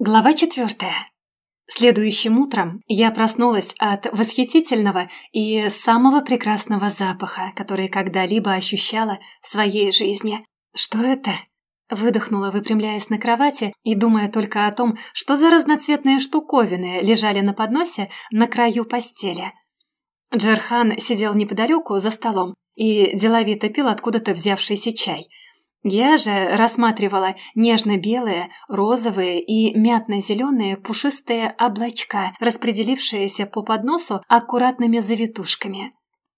Глава четвертая. Следующим утром я проснулась от восхитительного и самого прекрасного запаха, который когда-либо ощущала в своей жизни. Что это? Выдохнула, выпрямляясь на кровати и думая только о том, что за разноцветные штуковины лежали на подносе на краю постели. Джерхан сидел неподалеку за столом и деловито пил откуда-то взявшийся чай – я же рассматривала нежно-белые, розовые и мятно-зеленые пушистые облачка, распределившиеся по подносу аккуратными завитушками.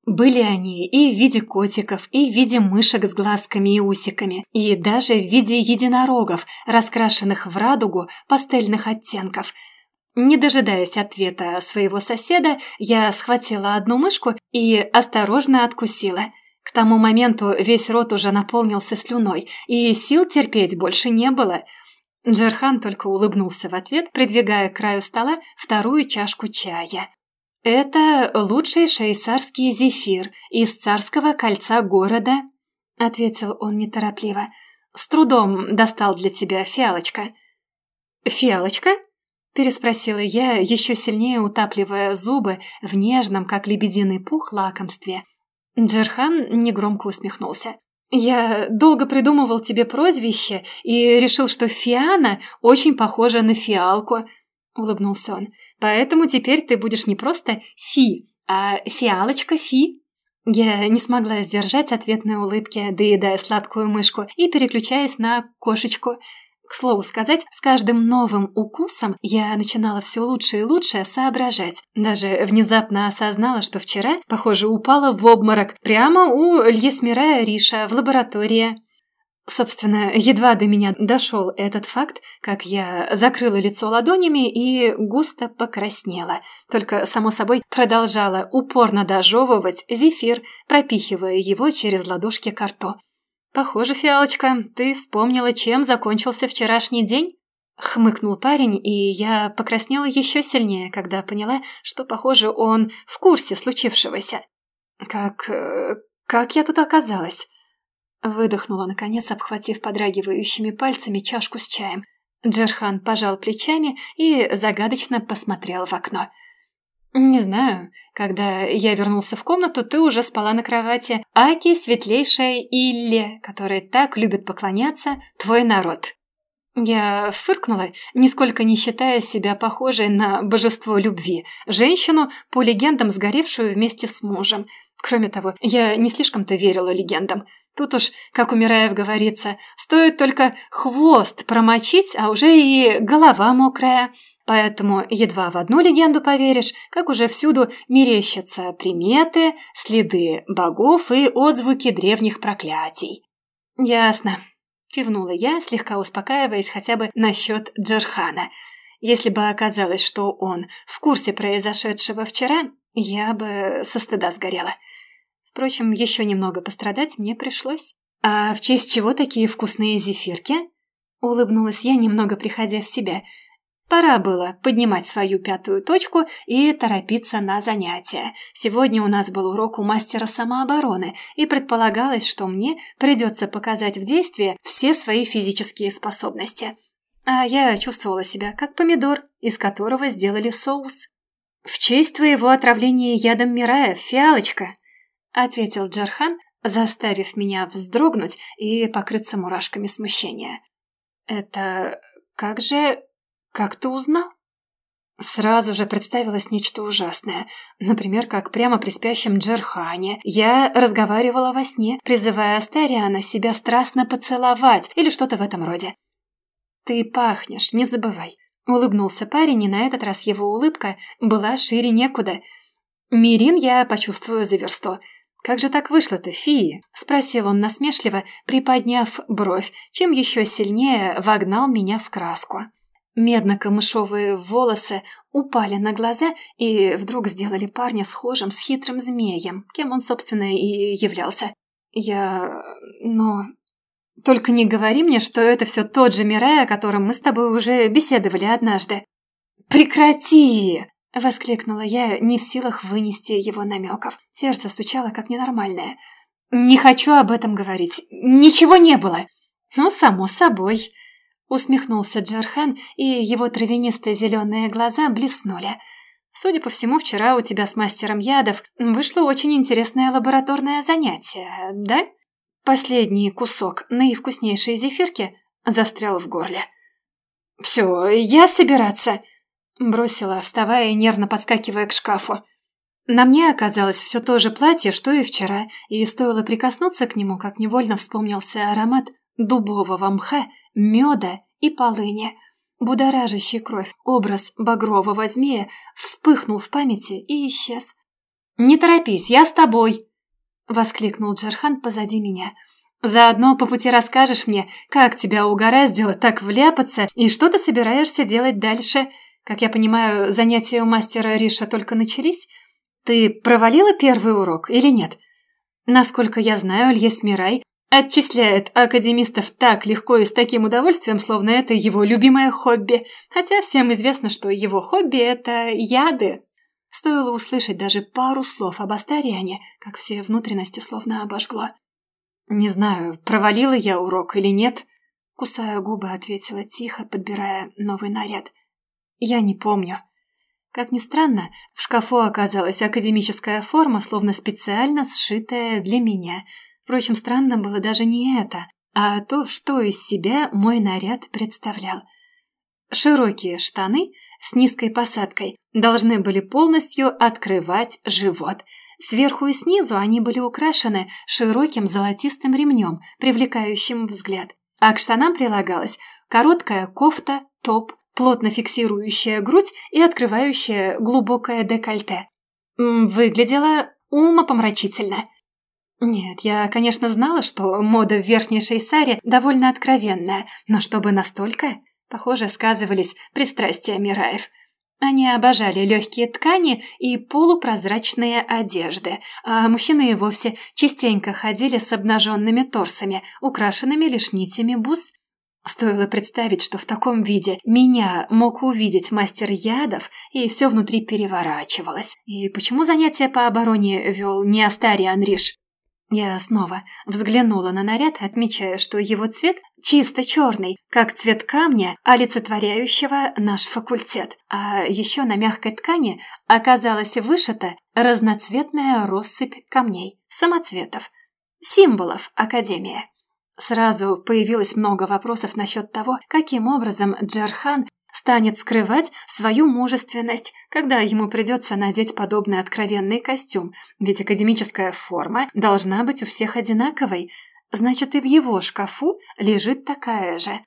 Были они и в виде котиков, и в виде мышек с глазками и усиками, и даже в виде единорогов, раскрашенных в радугу пастельных оттенков. Не дожидаясь ответа своего соседа, я схватила одну мышку и осторожно откусила – к тому моменту весь рот уже наполнился слюной, и сил терпеть больше не было. Джерхан только улыбнулся в ответ, придвигая к краю стола вторую чашку чая. «Это лучший шейсарский зефир из царского кольца города», — ответил он неторопливо. «С трудом достал для тебя фиалочка». «Фиалочка?» — переспросила я, еще сильнее утапливая зубы в нежном, как лебединый пух, лакомстве — Джерхан негромко усмехнулся. «Я долго придумывал тебе прозвище и решил, что Фиана очень похожа на фиалку», — улыбнулся он. «Поэтому теперь ты будешь не просто Фи, а фиалочка Фи». Я не смогла сдержать ответной улыбки, доедая сладкую мышку и переключаясь на кошечку — к слову сказать, с каждым новым укусом я начинала все лучше и лучше соображать. Даже внезапно осознала, что вчера, похоже, упала в обморок прямо у Льесмира Риша в лаборатории. Собственно, едва до меня дошел этот факт, как я закрыла лицо ладонями и густо покраснела. Только, само собой, продолжала упорно дожевывать зефир, пропихивая его через ладошки к рту. «Похоже, Фиалочка, ты вспомнила, чем закончился вчерашний день?» Хмыкнул парень, и я покраснела еще сильнее, когда поняла, что, похоже, он в курсе случившегося. «Как... Э, как я тут оказалась?» Выдохнула, наконец, обхватив подрагивающими пальцами чашку с чаем. Джерхан пожал плечами и загадочно посмотрел в окно. «Не знаю. Когда я вернулся в комнату, ты уже спала на кровати. Аки, светлейшая Илле, которая так любит поклоняться, твой народ». Я фыркнула, нисколько не считая себя похожей на божество любви, женщину, по легендам сгоревшую вместе с мужем. Кроме того, я не слишком-то верила легендам. Тут уж, как у Мираев говорится, стоит только хвост промочить, а уже и голова мокрая. Поэтому едва в одну легенду поверишь, как уже всюду мерещатся приметы, следы богов и отзвуки древних проклятий. «Ясно», – кивнула я, слегка успокаиваясь хотя бы насчет Джерхана. Если бы оказалось, что он в курсе произошедшего вчера, я бы со стыда сгорела. Впрочем, еще немного пострадать мне пришлось. «А в честь чего такие вкусные зефирки?» Улыбнулась я, немного приходя в себя – Пора было поднимать свою пятую точку и торопиться на занятия. Сегодня у нас был урок у мастера самообороны, и предполагалось, что мне придется показать в действии все свои физические способности. А я чувствовала себя как помидор, из которого сделали соус. «В честь твоего отравления ядом Мирая, фиалочка!» — ответил Джархан, заставив меня вздрогнуть и покрыться мурашками смущения. «Это... как же...» «Как ты узнал?» Сразу же представилось нечто ужасное. Например, как прямо при спящем Джерхане я разговаривала во сне, призывая Астариана себя страстно поцеловать или что-то в этом роде. «Ты пахнешь, не забывай», — улыбнулся парень, и на этот раз его улыбка была шире некуда. «Мирин я почувствую за версту». «Как же так вышло-то, фии?» — спросил он насмешливо, приподняв бровь, чем еще сильнее вогнал меня в краску. Медно-камышовые волосы упали на глаза и вдруг сделали парня схожим с хитрым змеем, кем он, собственно, и являлся. Я... но... Только не говори мне, что это все тот же Мирай, о котором мы с тобой уже беседовали однажды. «Прекрати!» — воскликнула я, не в силах вынести его намеков. Сердце стучало как ненормальное. «Не хочу об этом говорить. Ничего не было!» «Ну, само собой!» Усмехнулся Джархан, и его травянистые зеленые глаза блеснули. Судя по всему, вчера у тебя с мастером ядов вышло очень интересное лабораторное занятие, да? Последний кусок наивкуснейшей зефирки застрял в горле. «Все, я собираться!» Бросила, вставая и нервно подскакивая к шкафу. На мне оказалось все то же платье, что и вчера, и стоило прикоснуться к нему, как невольно вспомнился аромат дубового мха, меда и полыни. Будоражащий кровь образ багрового змея вспыхнул в памяти и исчез. «Не торопись, я с тобой!» — воскликнул Джархан позади меня. «Заодно по пути расскажешь мне, как тебя угораздило так вляпаться и что ты собираешься делать дальше. Как я понимаю, занятия у мастера Риша только начались. Ты провалила первый урок или нет?» Насколько я знаю, Льес Мирай Отчисляет академистов так легко и с таким удовольствием, словно это его любимое хобби. Хотя всем известно, что его хобби – это яды. Стоило услышать даже пару слов об Астариане, как все внутренности словно обожгло. «Не знаю, провалила я урок или нет», – кусая губы, ответила тихо, подбирая новый наряд. «Я не помню». Как ни странно, в шкафу оказалась академическая форма, словно специально сшитая для меня – Впрочем, странным было даже не это, а то, что из себя мой наряд представлял. Широкие штаны с низкой посадкой должны были полностью открывать живот. Сверху и снизу они были украшены широким золотистым ремнем, привлекающим взгляд. А к штанам прилагалась короткая кофта, топ, плотно фиксирующая грудь и открывающая глубокое декольте. Выглядело умопомрачительно – нет, я, конечно, знала, что мода в верхней шейсаре довольно откровенная, но чтобы настолько, похоже, сказывались пристрастия Мираев. Они обожали легкие ткани и полупрозрачные одежды, а мужчины и вовсе частенько ходили с обнаженными торсами, украшенными лишь нитями бус. Стоило представить, что в таком виде меня мог увидеть мастер ядов, и все внутри переворачивалось. И почему занятия по обороне вел не Астариан Риш? Я снова взглянула на наряд, отмечая, что его цвет чисто черный, как цвет камня, олицетворяющего наш факультет. А еще на мягкой ткани оказалась вышита разноцветная россыпь камней, самоцветов, символов Академии. Сразу появилось много вопросов насчет того, каким образом Джерхан станет скрывать свою мужественность, когда ему придется надеть подобный откровенный костюм, ведь академическая форма должна быть у всех одинаковой, значит и в его шкафу лежит такая же.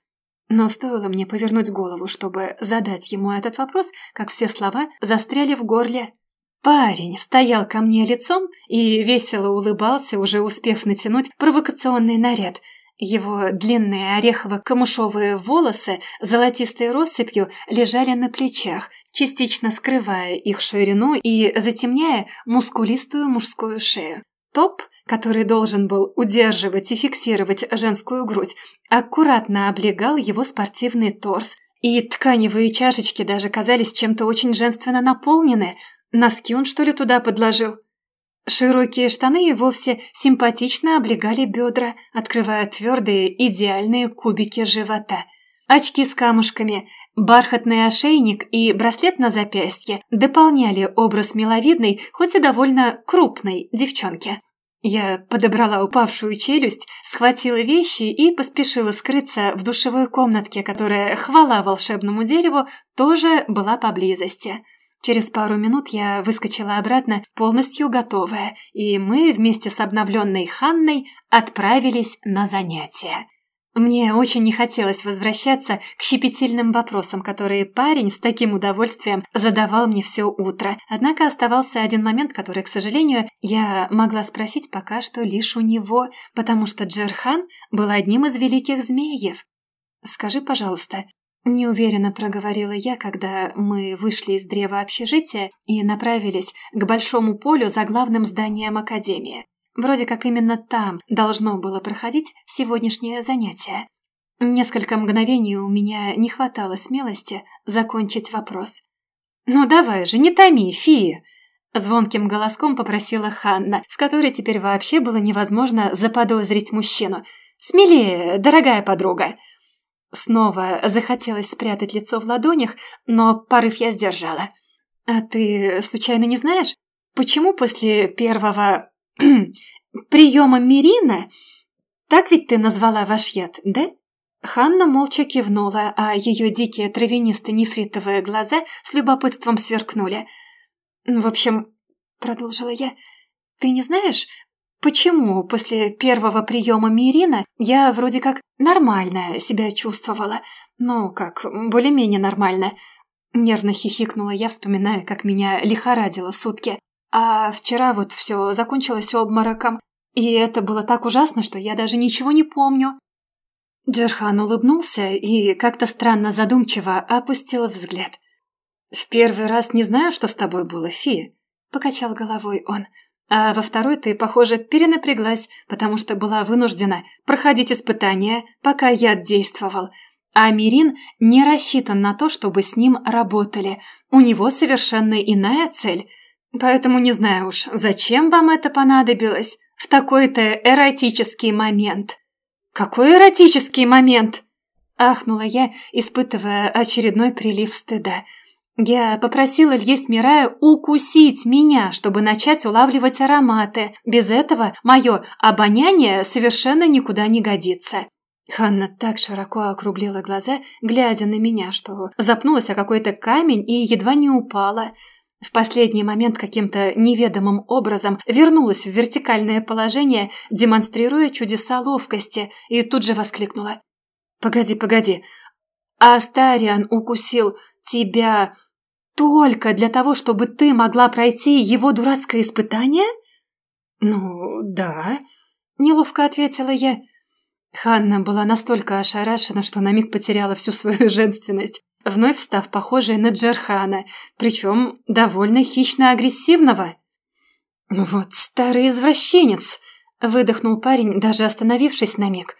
Но стоило мне повернуть голову, чтобы задать ему этот вопрос, как все слова застряли в горле. Парень стоял ко мне лицом и весело улыбался, уже успев натянуть провокационный наряд – его длинные орехово-камышовые волосы золотистой россыпью лежали на плечах, частично скрывая их ширину и затемняя мускулистую мужскую шею. Топ, который должен был удерживать и фиксировать женскую грудь, аккуратно облегал его спортивный торс, и тканевые чашечки даже казались чем-то очень женственно наполнены. Носки он, что ли, туда подложил? Широкие штаны и вовсе симпатично облегали бедра, открывая твердые идеальные кубики живота. Очки с камушками, бархатный ошейник и браслет на запястье дополняли образ миловидной, хоть и довольно крупной девчонки. Я подобрала упавшую челюсть, схватила вещи и поспешила скрыться в душевой комнатке, которая, хвала волшебному дереву, тоже была поблизости. Через пару минут я выскочила обратно, полностью готовая, и мы вместе с обновленной Ханной отправились на занятия. Мне очень не хотелось возвращаться к щепетильным вопросам, которые парень с таким удовольствием задавал мне все утро. Однако оставался один момент, который, к сожалению, я могла спросить пока что лишь у него, потому что Джерхан был одним из великих змеев. «Скажи, пожалуйста, Неуверенно проговорила я, когда мы вышли из древа общежития и направились к большому полю за главным зданием Академии. Вроде как именно там должно было проходить сегодняшнее занятие. Несколько мгновений у меня не хватало смелости закончить вопрос. «Ну давай же, не томи, фия!» Звонким голоском попросила Ханна, в которой теперь вообще было невозможно заподозрить мужчину. «Смелее, дорогая подруга!» Снова захотелось спрятать лицо в ладонях, но порыв я сдержала. «А ты, случайно, не знаешь, почему после первого приема Мирина так ведь ты назвала ваш яд, да?» Ханна молча кивнула, а ее дикие травянисто-нефритовые глаза с любопытством сверкнули. «В общем, — продолжила я, — ты не знаешь, почему после первого приема Мирина я вроде как нормально себя чувствовала? Ну, как, более-менее нормально». Нервно хихикнула я, вспоминая, как меня лихорадило сутки. А вчера вот все закончилось обмороком. И это было так ужасно, что я даже ничего не помню. Джерхан улыбнулся и как-то странно задумчиво опустил взгляд. «В первый раз не знаю, что с тобой было, Фи», — покачал головой он. «А во второй ты, похоже, перенапряглась, потому что была вынуждена проходить испытания, пока яд действовал. А Мирин не рассчитан на то, чтобы с ним работали. У него совершенно иная цель. Поэтому не знаю уж, зачем вам это понадобилось в такой-то эротический момент». «Какой эротический момент!» Ахнула я, испытывая очередной прилив стыда. Я попросила Льес Мирая укусить меня, чтобы начать улавливать ароматы. Без этого мое обоняние совершенно никуда не годится. Ханна так широко округлила глаза, глядя на меня, что запнулась о какой-то камень и едва не упала – в последний момент каким-то неведомым образом вернулась в вертикальное положение, демонстрируя чудеса ловкости, и тут же воскликнула. «Погоди, погоди, Астариан укусил тебя только для того, чтобы ты могла пройти его дурацкое испытание?» «Ну, да», — неловко ответила я. Ханна была настолько ошарашена, что на миг потеряла всю свою женственность вновь став похожей на Джерхана, причем довольно хищно-агрессивного. «Вот старый извращенец!» – выдохнул парень, даже остановившись на миг.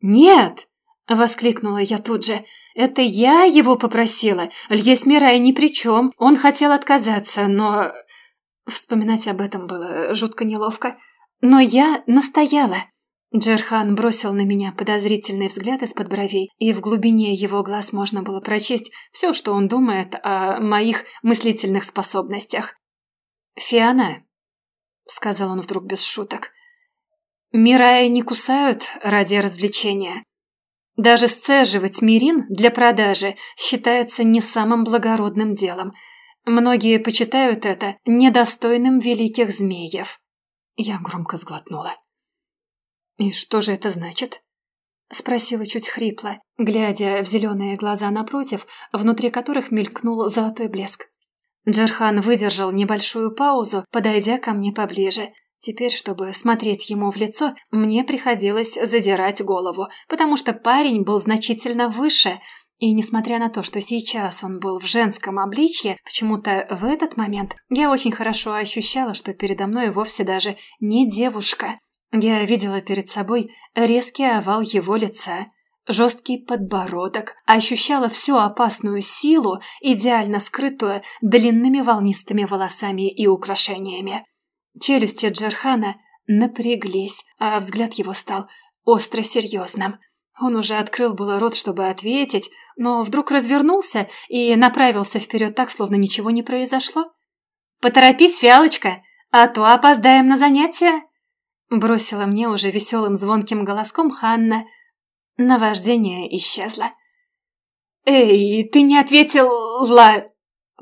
«Нет!» – воскликнула я тут же. «Это я его попросила. Льес Мирай ни при чем. Он хотел отказаться, но...» Вспоминать об этом было жутко неловко. «Но я настояла. Джерхан бросил на меня подозрительный взгляд из-под бровей, и в глубине его глаз можно было прочесть все, что он думает о моих мыслительных способностях. «Фиана», — сказал он вдруг без шуток, — «Мирая не кусают ради развлечения. Даже сцеживать мирин для продажи считается не самым благородным делом. Многие почитают это недостойным великих змеев». Я громко сглотнула. «И что же это значит?» Спросила чуть хрипло, глядя в зеленые глаза напротив, внутри которых мелькнул золотой блеск. Джерхан выдержал небольшую паузу, подойдя ко мне поближе. Теперь, чтобы смотреть ему в лицо, мне приходилось задирать голову, потому что парень был значительно выше, и несмотря на то, что сейчас он был в женском обличье, почему-то в этот момент я очень хорошо ощущала, что передо мной вовсе даже не девушка. Я видела перед собой резкий овал его лица, жесткий подбородок, ощущала всю опасную силу, идеально скрытую длинными волнистыми волосами и украшениями. Челюсти Джерхана напряглись, а взгляд его стал остро серьезным. Он уже открыл было рот, чтобы ответить, но вдруг развернулся и направился вперед так, словно ничего не произошло. «Поторопись, фиалочка, а то опоздаем на занятия!» Бросила мне уже веселым звонким голоском Ханна. Наваждение исчезло. «Эй, ты не ответила!»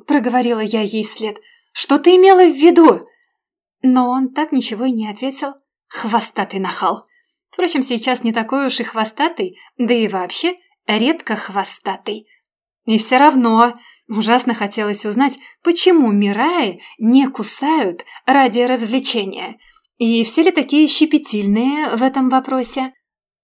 Проговорила я ей вслед. «Что ты имела в виду?» Но он так ничего и не ответил. Хвостатый нахал. Впрочем, сейчас не такой уж и хвостатый, да и вообще редко хвостатый. И все равно ужасно хотелось узнать, почему Мираи не кусают ради развлечения – и все ли такие щепетильные в этом вопросе?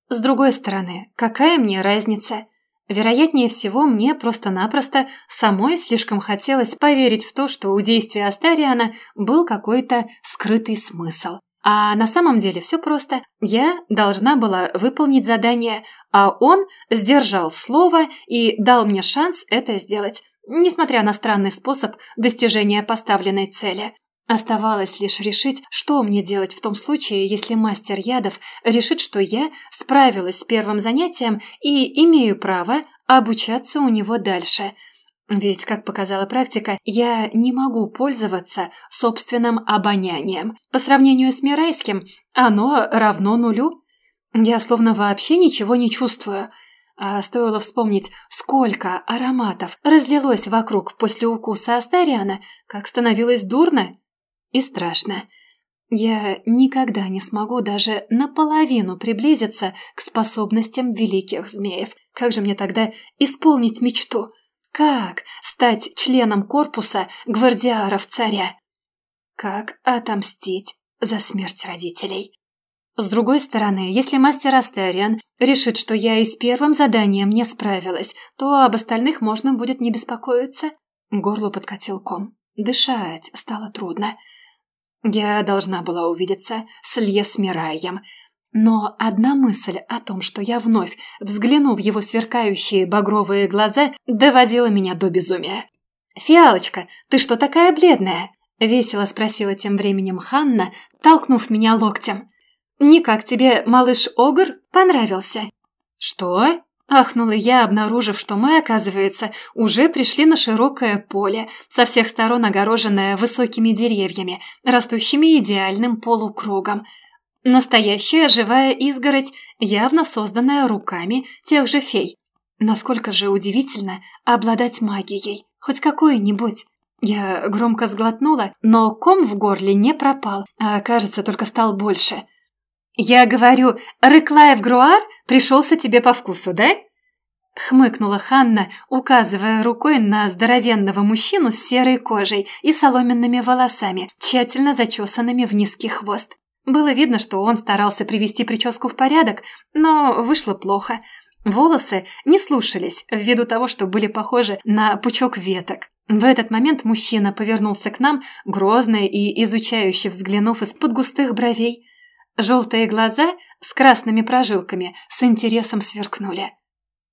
С другой стороны, какая мне разница? Вероятнее всего, мне просто-напросто самой слишком хотелось поверить в то, что у действия Астариана был какой-то скрытый смысл. А на самом деле все просто. Я должна была выполнить задание, а он сдержал слово и дал мне шанс это сделать, несмотря на странный способ достижения поставленной цели. Оставалось лишь решить, что мне делать в том случае, если мастер ядов решит, что я справилась с первым занятием и имею право обучаться у него дальше. Ведь, как показала практика, я не могу пользоваться собственным обонянием. По сравнению с Мирайским, оно равно нулю. Я словно вообще ничего не чувствую. А стоило вспомнить, сколько ароматов разлилось вокруг после укуса Астариана, как становилось дурно и страшно. Я никогда не смогу даже наполовину приблизиться к способностям великих змеев. Как же мне тогда исполнить мечту? Как стать членом корпуса гвардиаров царя? Как отомстить за смерть родителей? С другой стороны, если мастер Астериан решит, что я и с первым заданием не справилась, то об остальных можно будет не беспокоиться. Горло подкатил ком. Дышать стало трудно. Я должна была увидеться с Льесмираем. Но одна мысль о том, что я вновь взгляну в его сверкающие багровые глаза, доводила меня до безумия. «Фиалочка, ты что такая бледная?» – весело спросила тем временем Ханна, толкнув меня локтем. «Никак тебе малыш Огр понравился?» «Что?» Ахнула я, обнаружив, что мы, оказывается, уже пришли на широкое поле, со всех сторон огороженное высокими деревьями, растущими идеальным полукругом. Настоящая живая изгородь, явно созданная руками тех же фей. Насколько же удивительно обладать магией, хоть какой-нибудь. Я громко сглотнула, но ком в горле не пропал, а, кажется, только стал больше – «Я говорю, Рыклаев Груар пришелся тебе по вкусу, да?» Хмыкнула Ханна, указывая рукой на здоровенного мужчину с серой кожей и соломенными волосами, тщательно зачесанными в низкий хвост. Было видно, что он старался привести прическу в порядок, но вышло плохо. Волосы не слушались ввиду того, что были похожи на пучок веток. В этот момент мужчина повернулся к нам, грозно и изучающе взглянув из-под густых бровей. Желтые глаза с красными прожилками с интересом сверкнули.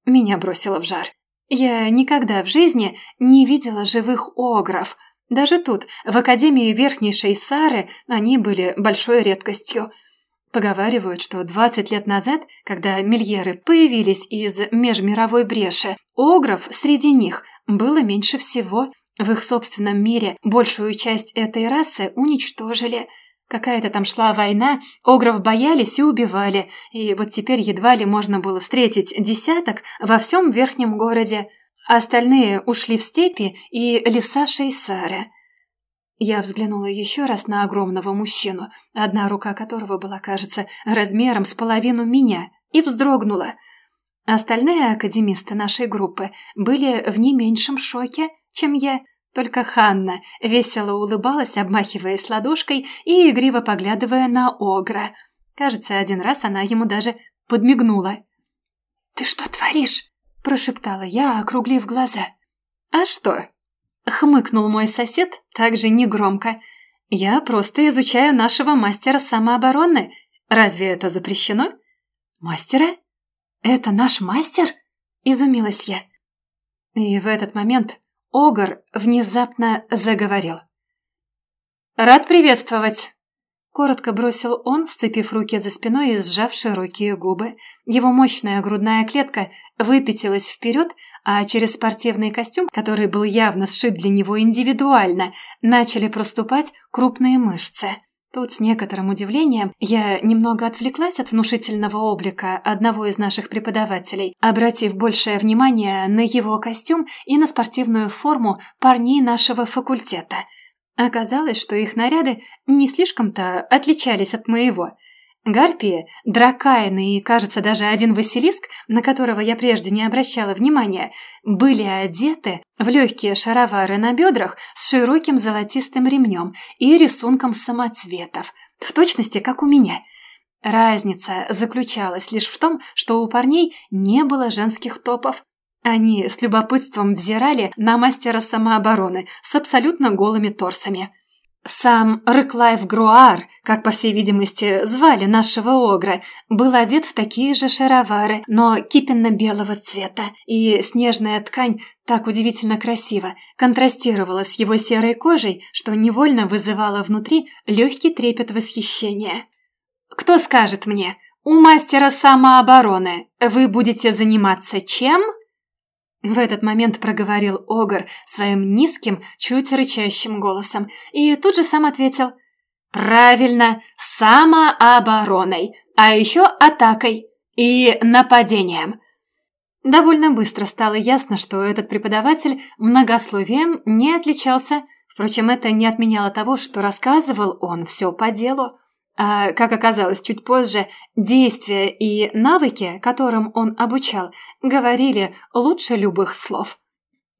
Меня бросило в жар. Я никогда в жизни не видела живых огров. Даже тут, в Академии Верхнейшей Сары, они были большой редкостью. Поговаривают, что 20 лет назад, когда мильеры появились из межмировой бреши, огров среди них было меньше всего. В их собственном мире большую часть этой расы уничтожили – Какая-то там шла война, огров боялись и убивали, и вот теперь едва ли можно было встретить десяток во всем верхнем городе. Остальные ушли в степи и леса Шейсара. Я взглянула еще раз на огромного мужчину, одна рука которого была, кажется, размером с половину меня, и вздрогнула. Остальные академисты нашей группы были в не меньшем шоке, чем я – только Ханна весело улыбалась, обмахиваясь ладошкой и игриво поглядывая на Огра. Кажется, один раз она ему даже подмигнула. «Ты что творишь?» – прошептала я, округлив глаза. «А что?» – хмыкнул мой сосед, также негромко. «Я просто изучаю нашего мастера самообороны. Разве это запрещено?» «Мастера? Это наш мастер?» – изумилась я. И в этот момент Огр внезапно заговорил. «Рад приветствовать!» Коротко бросил он, сцепив руки за спиной и сжав широкие губы. Его мощная грудная клетка выпятилась вперед, а через спортивный костюм, который был явно сшит для него индивидуально, начали проступать крупные мышцы. Тут с некоторым удивлением я немного отвлеклась от внушительного облика одного из наших преподавателей, обратив большее внимание на его костюм и на спортивную форму парней нашего факультета. Оказалось, что их наряды не слишком-то отличались от моего – Гарпии, дракайны и, кажется, даже один Василиск, на которого я прежде не обращала внимания, были одеты в легкие шаровары на бедрах с широким золотистым ремнем и рисунком самоцветов, в точности, как у меня. Разница заключалась лишь в том, что у парней не было женских топов. Они с любопытством взирали на мастера самообороны с абсолютно голыми торсами. Сам Рыклайф Груар, как по всей видимости звали нашего огра, был одет в такие же шаровары, но кипенно-белого цвета, и снежная ткань так удивительно красиво контрастировала с его серой кожей, что невольно вызывала внутри легкий трепет восхищения. «Кто скажет мне, у мастера самообороны вы будете заниматься чем?» В этот момент проговорил Огр своим низким, чуть рычащим голосом и тут же сам ответил «Правильно, самообороной, а еще атакой и нападением». Довольно быстро стало ясно, что этот преподаватель многословием не отличался, впрочем, это не отменяло того, что рассказывал он все по делу. А, как оказалось чуть позже, действия и навыки, которым он обучал, говорили лучше любых слов.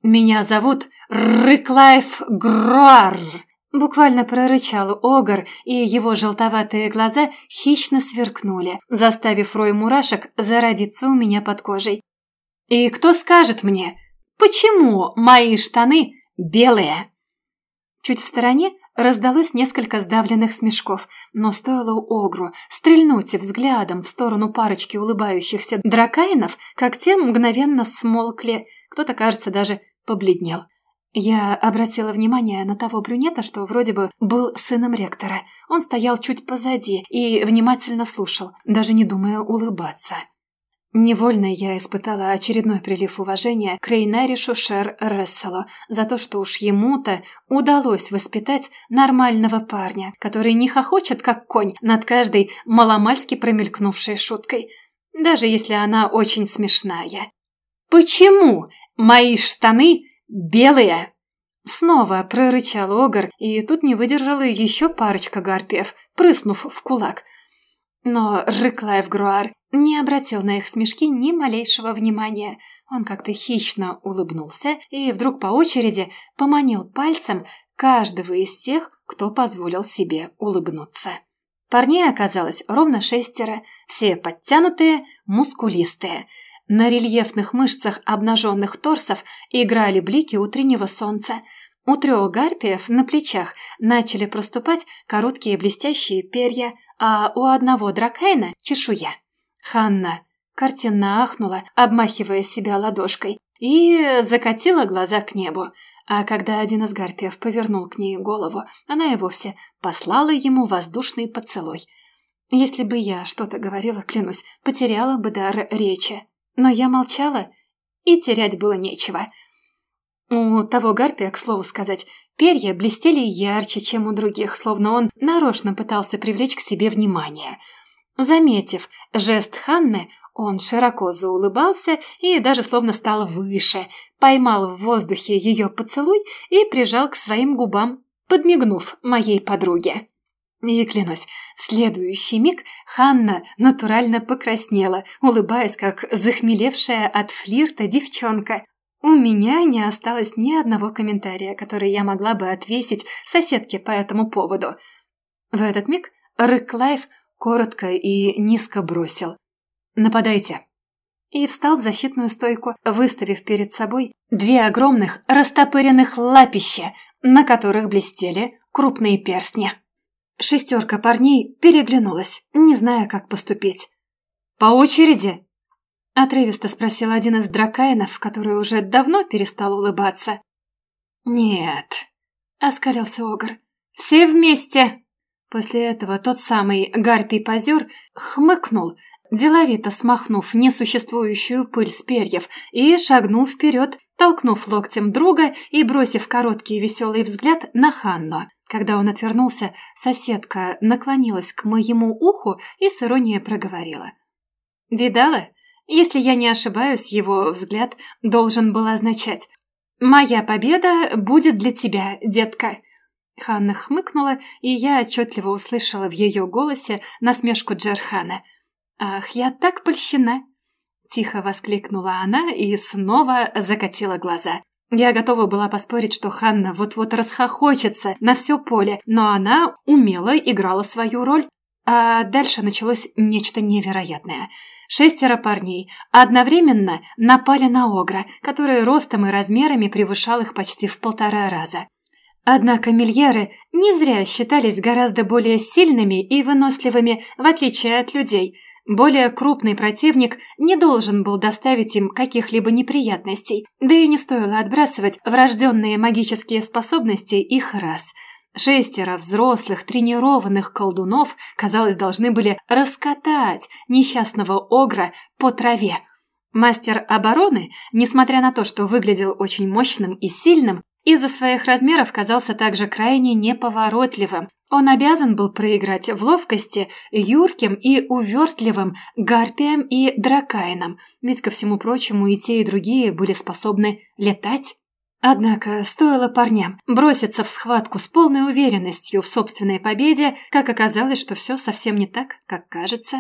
«Меня зовут Рыклайф Гроар», – буквально прорычал Огар, и его желтоватые глаза хищно сверкнули, заставив рой мурашек зародиться у меня под кожей. «И кто скажет мне, почему мои штаны белые?» Чуть в стороне Раздалось несколько сдавленных смешков, но стоило Огру стрельнуть взглядом в сторону парочки улыбающихся дракайнов, как те мгновенно смолкли, кто-то, кажется, даже побледнел. Я обратила внимание на того брюнета, что вроде бы был сыном ректора. Он стоял чуть позади и внимательно слушал, даже не думая улыбаться. Невольно я испытала очередной прилив уважения к Рейнаришу Шер Ресселу за то, что уж ему-то удалось воспитать нормального парня, который не хохочет, как конь, над каждой маломальски промелькнувшей шуткой, даже если она очень смешная. «Почему мои штаны белые?» Снова прорычал Огар, и тут не выдержала еще парочка гарпиев, прыснув в кулак. Но Рыклаев Груар не обратил на их смешки ни малейшего внимания. Он как-то хищно улыбнулся и вдруг по очереди поманил пальцем каждого из тех, кто позволил себе улыбнуться. Парней оказалось ровно шестеро, все подтянутые, мускулистые. На рельефных мышцах обнаженных торсов играли блики утреннего солнца. У трех гарпиев на плечах начали проступать короткие блестящие перья, а у одного дракайна – чешуя. Ханна картинно ахнула, обмахивая себя ладошкой, и закатила глаза к небу. А когда один из гарпиев повернул к ней голову, она и вовсе послала ему воздушный поцелуй. Если бы я что-то говорила, клянусь, потеряла бы дар речи. Но я молчала, и терять было нечего. У того гарпия, к слову сказать, перья блестели ярче, чем у других, словно он нарочно пытался привлечь к себе внимание – Заметив жест Ханны, он широко заулыбался и даже словно стал выше, поймал в воздухе ее поцелуй и прижал к своим губам, подмигнув моей подруге. И клянусь, в следующий миг Ханна натурально покраснела, улыбаясь, как захмелевшая от флирта девчонка. У меня не осталось ни одного комментария, который я могла бы отвесить соседке по этому поводу. В этот миг Рыклайф коротко и низко бросил. «Нападайте!» И встал в защитную стойку, выставив перед собой две огромных растопыренных лапища, на которых блестели крупные перстни. Шестерка парней переглянулась, не зная, как поступить. «По очереди?» – отрывисто спросил один из дракаинов, который уже давно перестал улыбаться. «Нет», – оскалился Огр, – «все вместе!» После этого тот самый гарпий-позер хмыкнул, деловито смахнув несуществующую пыль с перьев, и шагнул вперед, толкнув локтем друга и бросив короткий веселый взгляд на Ханну. Когда он отвернулся, соседка наклонилась к моему уху и с иронией проговорила. «Видала? Если я не ошибаюсь, его взгляд должен был означать «Моя победа будет для тебя, детка». Ханна хмыкнула, и я отчетливо услышала в ее голосе насмешку Джерхана. «Ах, я так польщена!» Тихо воскликнула она и снова закатила глаза. Я готова была поспорить, что Ханна вот-вот расхохочется на все поле, но она умело играла свою роль. А дальше началось нечто невероятное. Шестеро парней одновременно напали на Огра, который ростом и размерами превышал их почти в полтора раза. Однако мильяры не зря считались гораздо более сильными и выносливыми, в отличие от людей. Более крупный противник не должен был доставить им каких-либо неприятностей, да и не стоило отбрасывать врожденные магические способности их раз. Шестеро взрослых тренированных колдунов, казалось, должны были раскатать несчастного огра по траве. Мастер обороны, несмотря на то, что выглядел очень мощным и сильным, из-за своих размеров казался также крайне неповоротливым. Он обязан был проиграть в ловкости юрким и увертливым гарпиям и дракайнам, ведь, ко всему прочему, и те, и другие были способны летать. Однако стоило парням броситься в схватку с полной уверенностью в собственной победе, как оказалось, что все совсем не так, как кажется.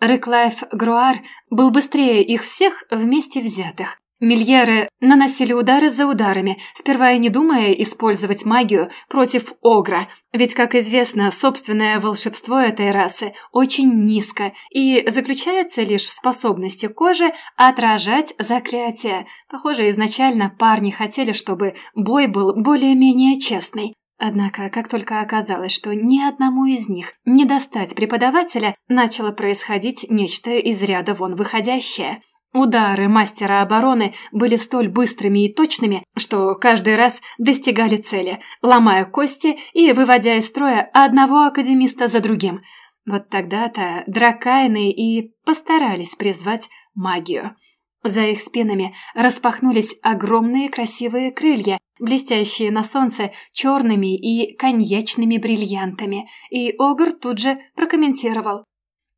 Реклайф Груар был быстрее их всех вместе взятых, Мильеры наносили удары за ударами, сперва и не думая использовать магию против Огра, ведь, как известно, собственное волшебство этой расы очень низко и заключается лишь в способности кожи отражать заклятия. Похоже, изначально парни хотели, чтобы бой был более-менее честный. Однако, как только оказалось, что ни одному из них не достать преподавателя, начало происходить нечто из ряда вон выходящее – Удары мастера обороны были столь быстрыми и точными, что каждый раз достигали цели, ломая кости и выводя из строя одного академиста за другим. Вот тогда-то дракайны и постарались призвать магию. За их спинами распахнулись огромные красивые крылья, блестящие на солнце черными и коньячными бриллиантами, и Огр тут же прокомментировал.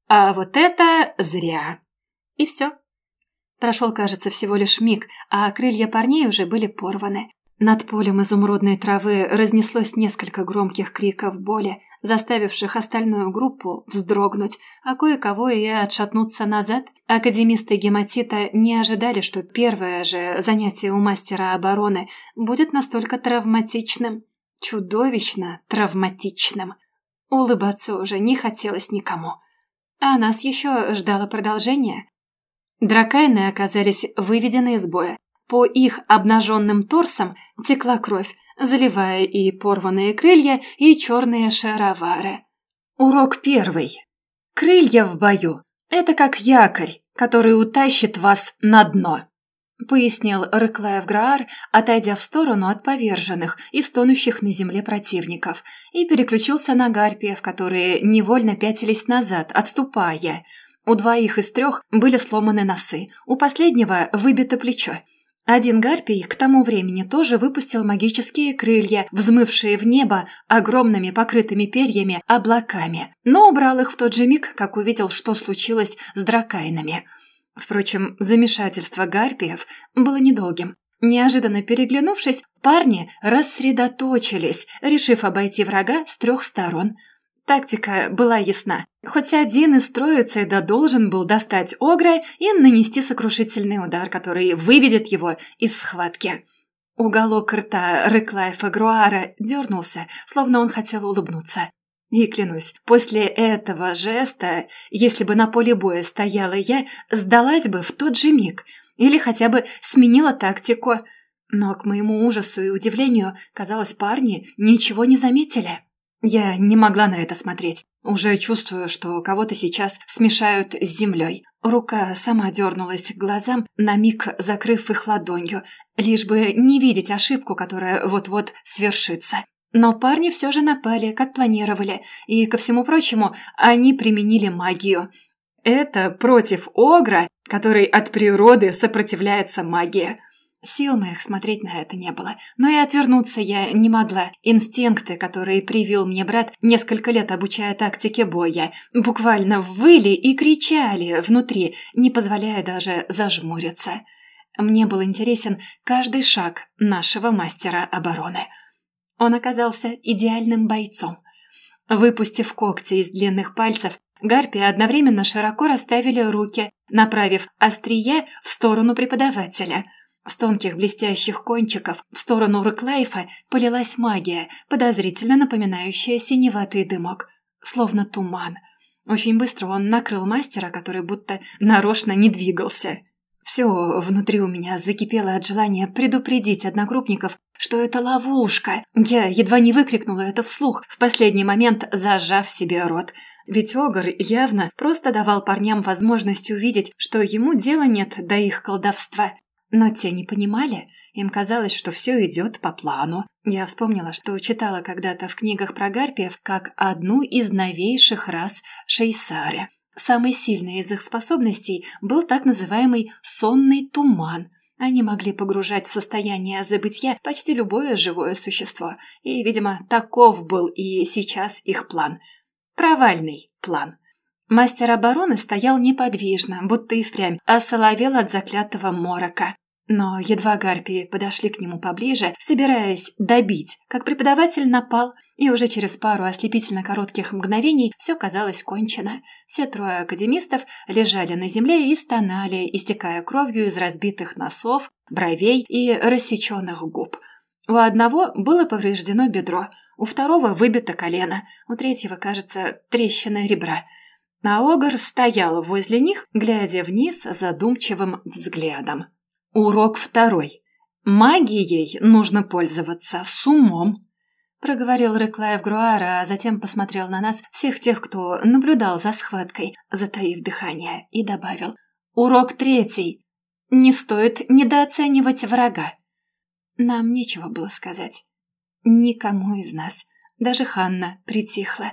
«А вот это зря!» И все. Прошел, кажется, всего лишь миг, а крылья парней уже были порваны. Над полем изумрудной травы разнеслось несколько громких криков боли, заставивших остальную группу вздрогнуть, а кое-кого и отшатнуться назад. Академисты гематита не ожидали, что первое же занятие у мастера обороны будет настолько травматичным. Чудовищно травматичным. Улыбаться уже не хотелось никому. А нас еще ждало продолжение. Дракайны оказались выведены из боя. По их обнаженным торсам текла кровь, заливая и порванные крылья, и черные шаровары. Урок первый. Крылья в бою – это как якорь, который утащит вас на дно, пояснил Рыклаев Граар, отойдя в сторону от поверженных и стонущих на земле противников, и переключился на гарпиев, которые невольно пятились назад, отступая – у двоих из трех были сломаны носы, у последнего выбито плечо. Один гарпий к тому времени тоже выпустил магические крылья, взмывшие в небо огромными покрытыми перьями облаками, но убрал их в тот же миг, как увидел, что случилось с дракайнами. Впрочем, замешательство гарпиев было недолгим. Неожиданно переглянувшись, парни рассредоточились, решив обойти врага с трех сторон – Тактика была ясна. Хоть один из троицы да должен был достать Огра и нанести сокрушительный удар, который выведет его из схватки. Уголок рта Реклайфа Груара дернулся, словно он хотел улыбнуться. И клянусь, после этого жеста, если бы на поле боя стояла я, сдалась бы в тот же миг. Или хотя бы сменила тактику. Но к моему ужасу и удивлению, казалось, парни ничего не заметили. Я не могла на это смотреть. Уже чувствую, что кого-то сейчас смешают с землей. Рука сама дернулась к глазам, на миг закрыв их ладонью, лишь бы не видеть ошибку, которая вот-вот свершится. Но парни все же напали, как планировали, и, ко всему прочему, они применили магию. Это против Огра, который от природы сопротивляется магии. Сил моих смотреть на это не было, но и отвернуться я не могла. Инстинкты, которые привил мне брат, несколько лет обучая тактике боя, буквально выли и кричали внутри, не позволяя даже зажмуриться. Мне был интересен каждый шаг нашего мастера обороны. Он оказался идеальным бойцом. Выпустив когти из длинных пальцев, Гарпи одновременно широко расставили руки, направив острие в сторону преподавателя – с тонких блестящих кончиков в сторону Реклайфа полилась магия, подозрительно напоминающая синеватый дымок, словно туман. Очень быстро он накрыл мастера, который будто нарочно не двигался. Все внутри у меня закипело от желания предупредить одногруппников, что это ловушка. Я едва не выкрикнула это вслух, в последний момент зажав себе рот. Ведь Огр явно просто давал парням возможность увидеть, что ему дела нет до их колдовства. Но те не понимали, им казалось, что все идет по плану. Я вспомнила, что читала когда-то в книгах про гарпиев как одну из новейших рас шейсары. Самой сильной из их способностей был так называемый «сонный туман», они могли погружать в состояние забытья почти любое живое существо, и, видимо, таков был и сейчас их план. Провальный план. Мастер обороны стоял неподвижно, будто и впрямь, осоловел от заклятого морока. Но едва гарпии подошли к нему поближе, собираясь добить, как преподаватель напал, и уже через пару ослепительно коротких мгновений все казалось кончено. Все трое академистов лежали на земле и стонали, истекая кровью из разбитых носов, бровей и рассеченных губ. У одного было повреждено бедро, у второго выбито колено, у третьего, кажется, трещина ребра. Огар стоял возле них, глядя вниз задумчивым взглядом. Урок второй. Магией нужно пользоваться с умом. Проговорил Реклаев Груара, а затем посмотрел на нас, всех тех, кто наблюдал за схваткой, затаив дыхание, и добавил. Урок третий. Не стоит недооценивать врага. Нам нечего было сказать. Никому из нас. Даже Ханна притихла.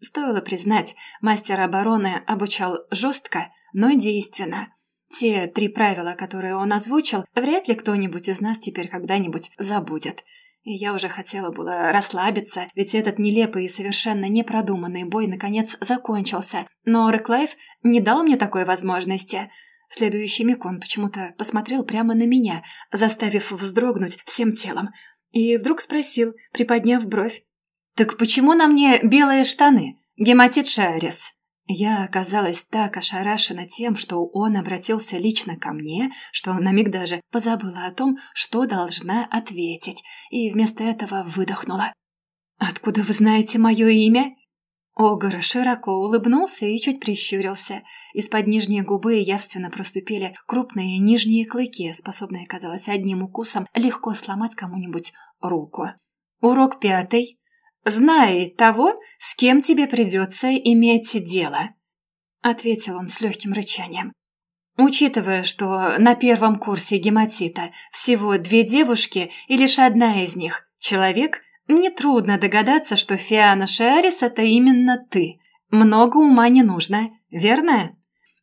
Стоило признать, мастер обороны обучал жестко, но действенно. Те три правила, которые он озвучил, вряд ли кто-нибудь из нас теперь когда-нибудь забудет. И я уже хотела было расслабиться, ведь этот нелепый и совершенно непродуманный бой наконец закончился. Но Реклайф не дал мне такой возможности. В следующий миг он почему-то посмотрел прямо на меня, заставив вздрогнуть всем телом. И вдруг спросил, приподняв бровь. «Так почему на мне белые штаны? Гематит Шарис?» Я оказалась так ошарашена тем, что он обратился лично ко мне, что на миг даже позабыла о том, что должна ответить, и вместо этого выдохнула. «Откуда вы знаете мое имя?» Огар широко улыбнулся и чуть прищурился. Из-под нижней губы явственно проступили крупные нижние клыки, способные, казалось, одним укусом легко сломать кому-нибудь руку. Урок пятый. «Знай того, с кем тебе придется иметь дело», — ответил он с легким рычанием. «Учитывая, что на первом курсе гематита всего две девушки и лишь одна из них — человек, нетрудно догадаться, что Фиана Шиарис — это именно ты. Много ума не нужно, верно?»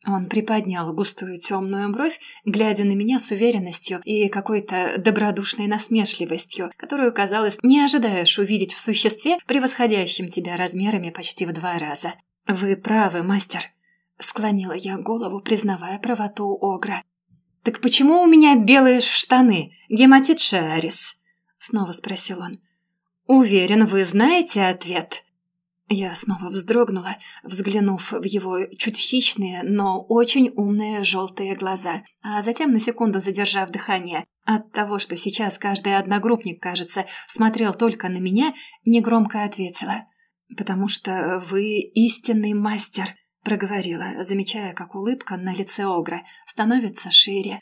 Он приподнял густую темную бровь, глядя на меня с уверенностью и какой-то добродушной насмешливостью, которую, казалось, не ожидаешь увидеть в существе, превосходящем тебя размерами почти в два раза. «Вы правы, мастер», — склонила я голову, признавая правоту Огра. «Так почему у меня белые штаны, гематит Шарис?» — снова спросил он. «Уверен, вы знаете ответ?» Я снова вздрогнула, взглянув в его чуть хищные, но очень умные желтые глаза, а затем на секунду задержав дыхание. От того, что сейчас каждый одногруппник, кажется, смотрел только на меня, негромко ответила. «Потому что вы истинный мастер», — проговорила, замечая, как улыбка на лице Огра становится шире.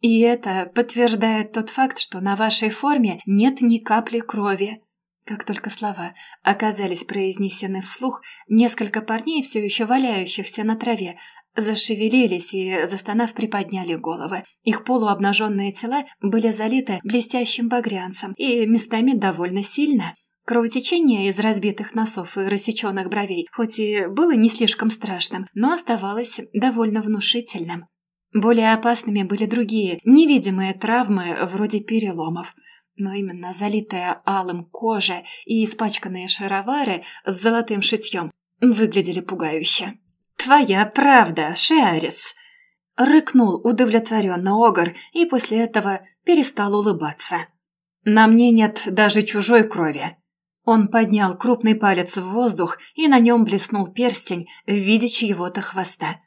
«И это подтверждает тот факт, что на вашей форме нет ни капли крови». Как только слова оказались произнесены вслух, несколько парней, все еще валяющихся на траве, зашевелились и, застонав, приподняли головы. Их полуобнаженные тела были залиты блестящим багрянцем и местами довольно сильно. Кровотечение из разбитых носов и рассеченных бровей, хоть и было не слишком страшным, но оставалось довольно внушительным. Более опасными были другие, невидимые травмы вроде переломов – но именно залитая алым кожа и испачканные шаровары с золотым шитьем выглядели пугающе. «Твоя правда, Шиарис!» Рыкнул удовлетворенно Огар и после этого перестал улыбаться. «На мне нет даже чужой крови». Он поднял крупный палец в воздух, и на нем блеснул перстень в виде чьего-то хвоста.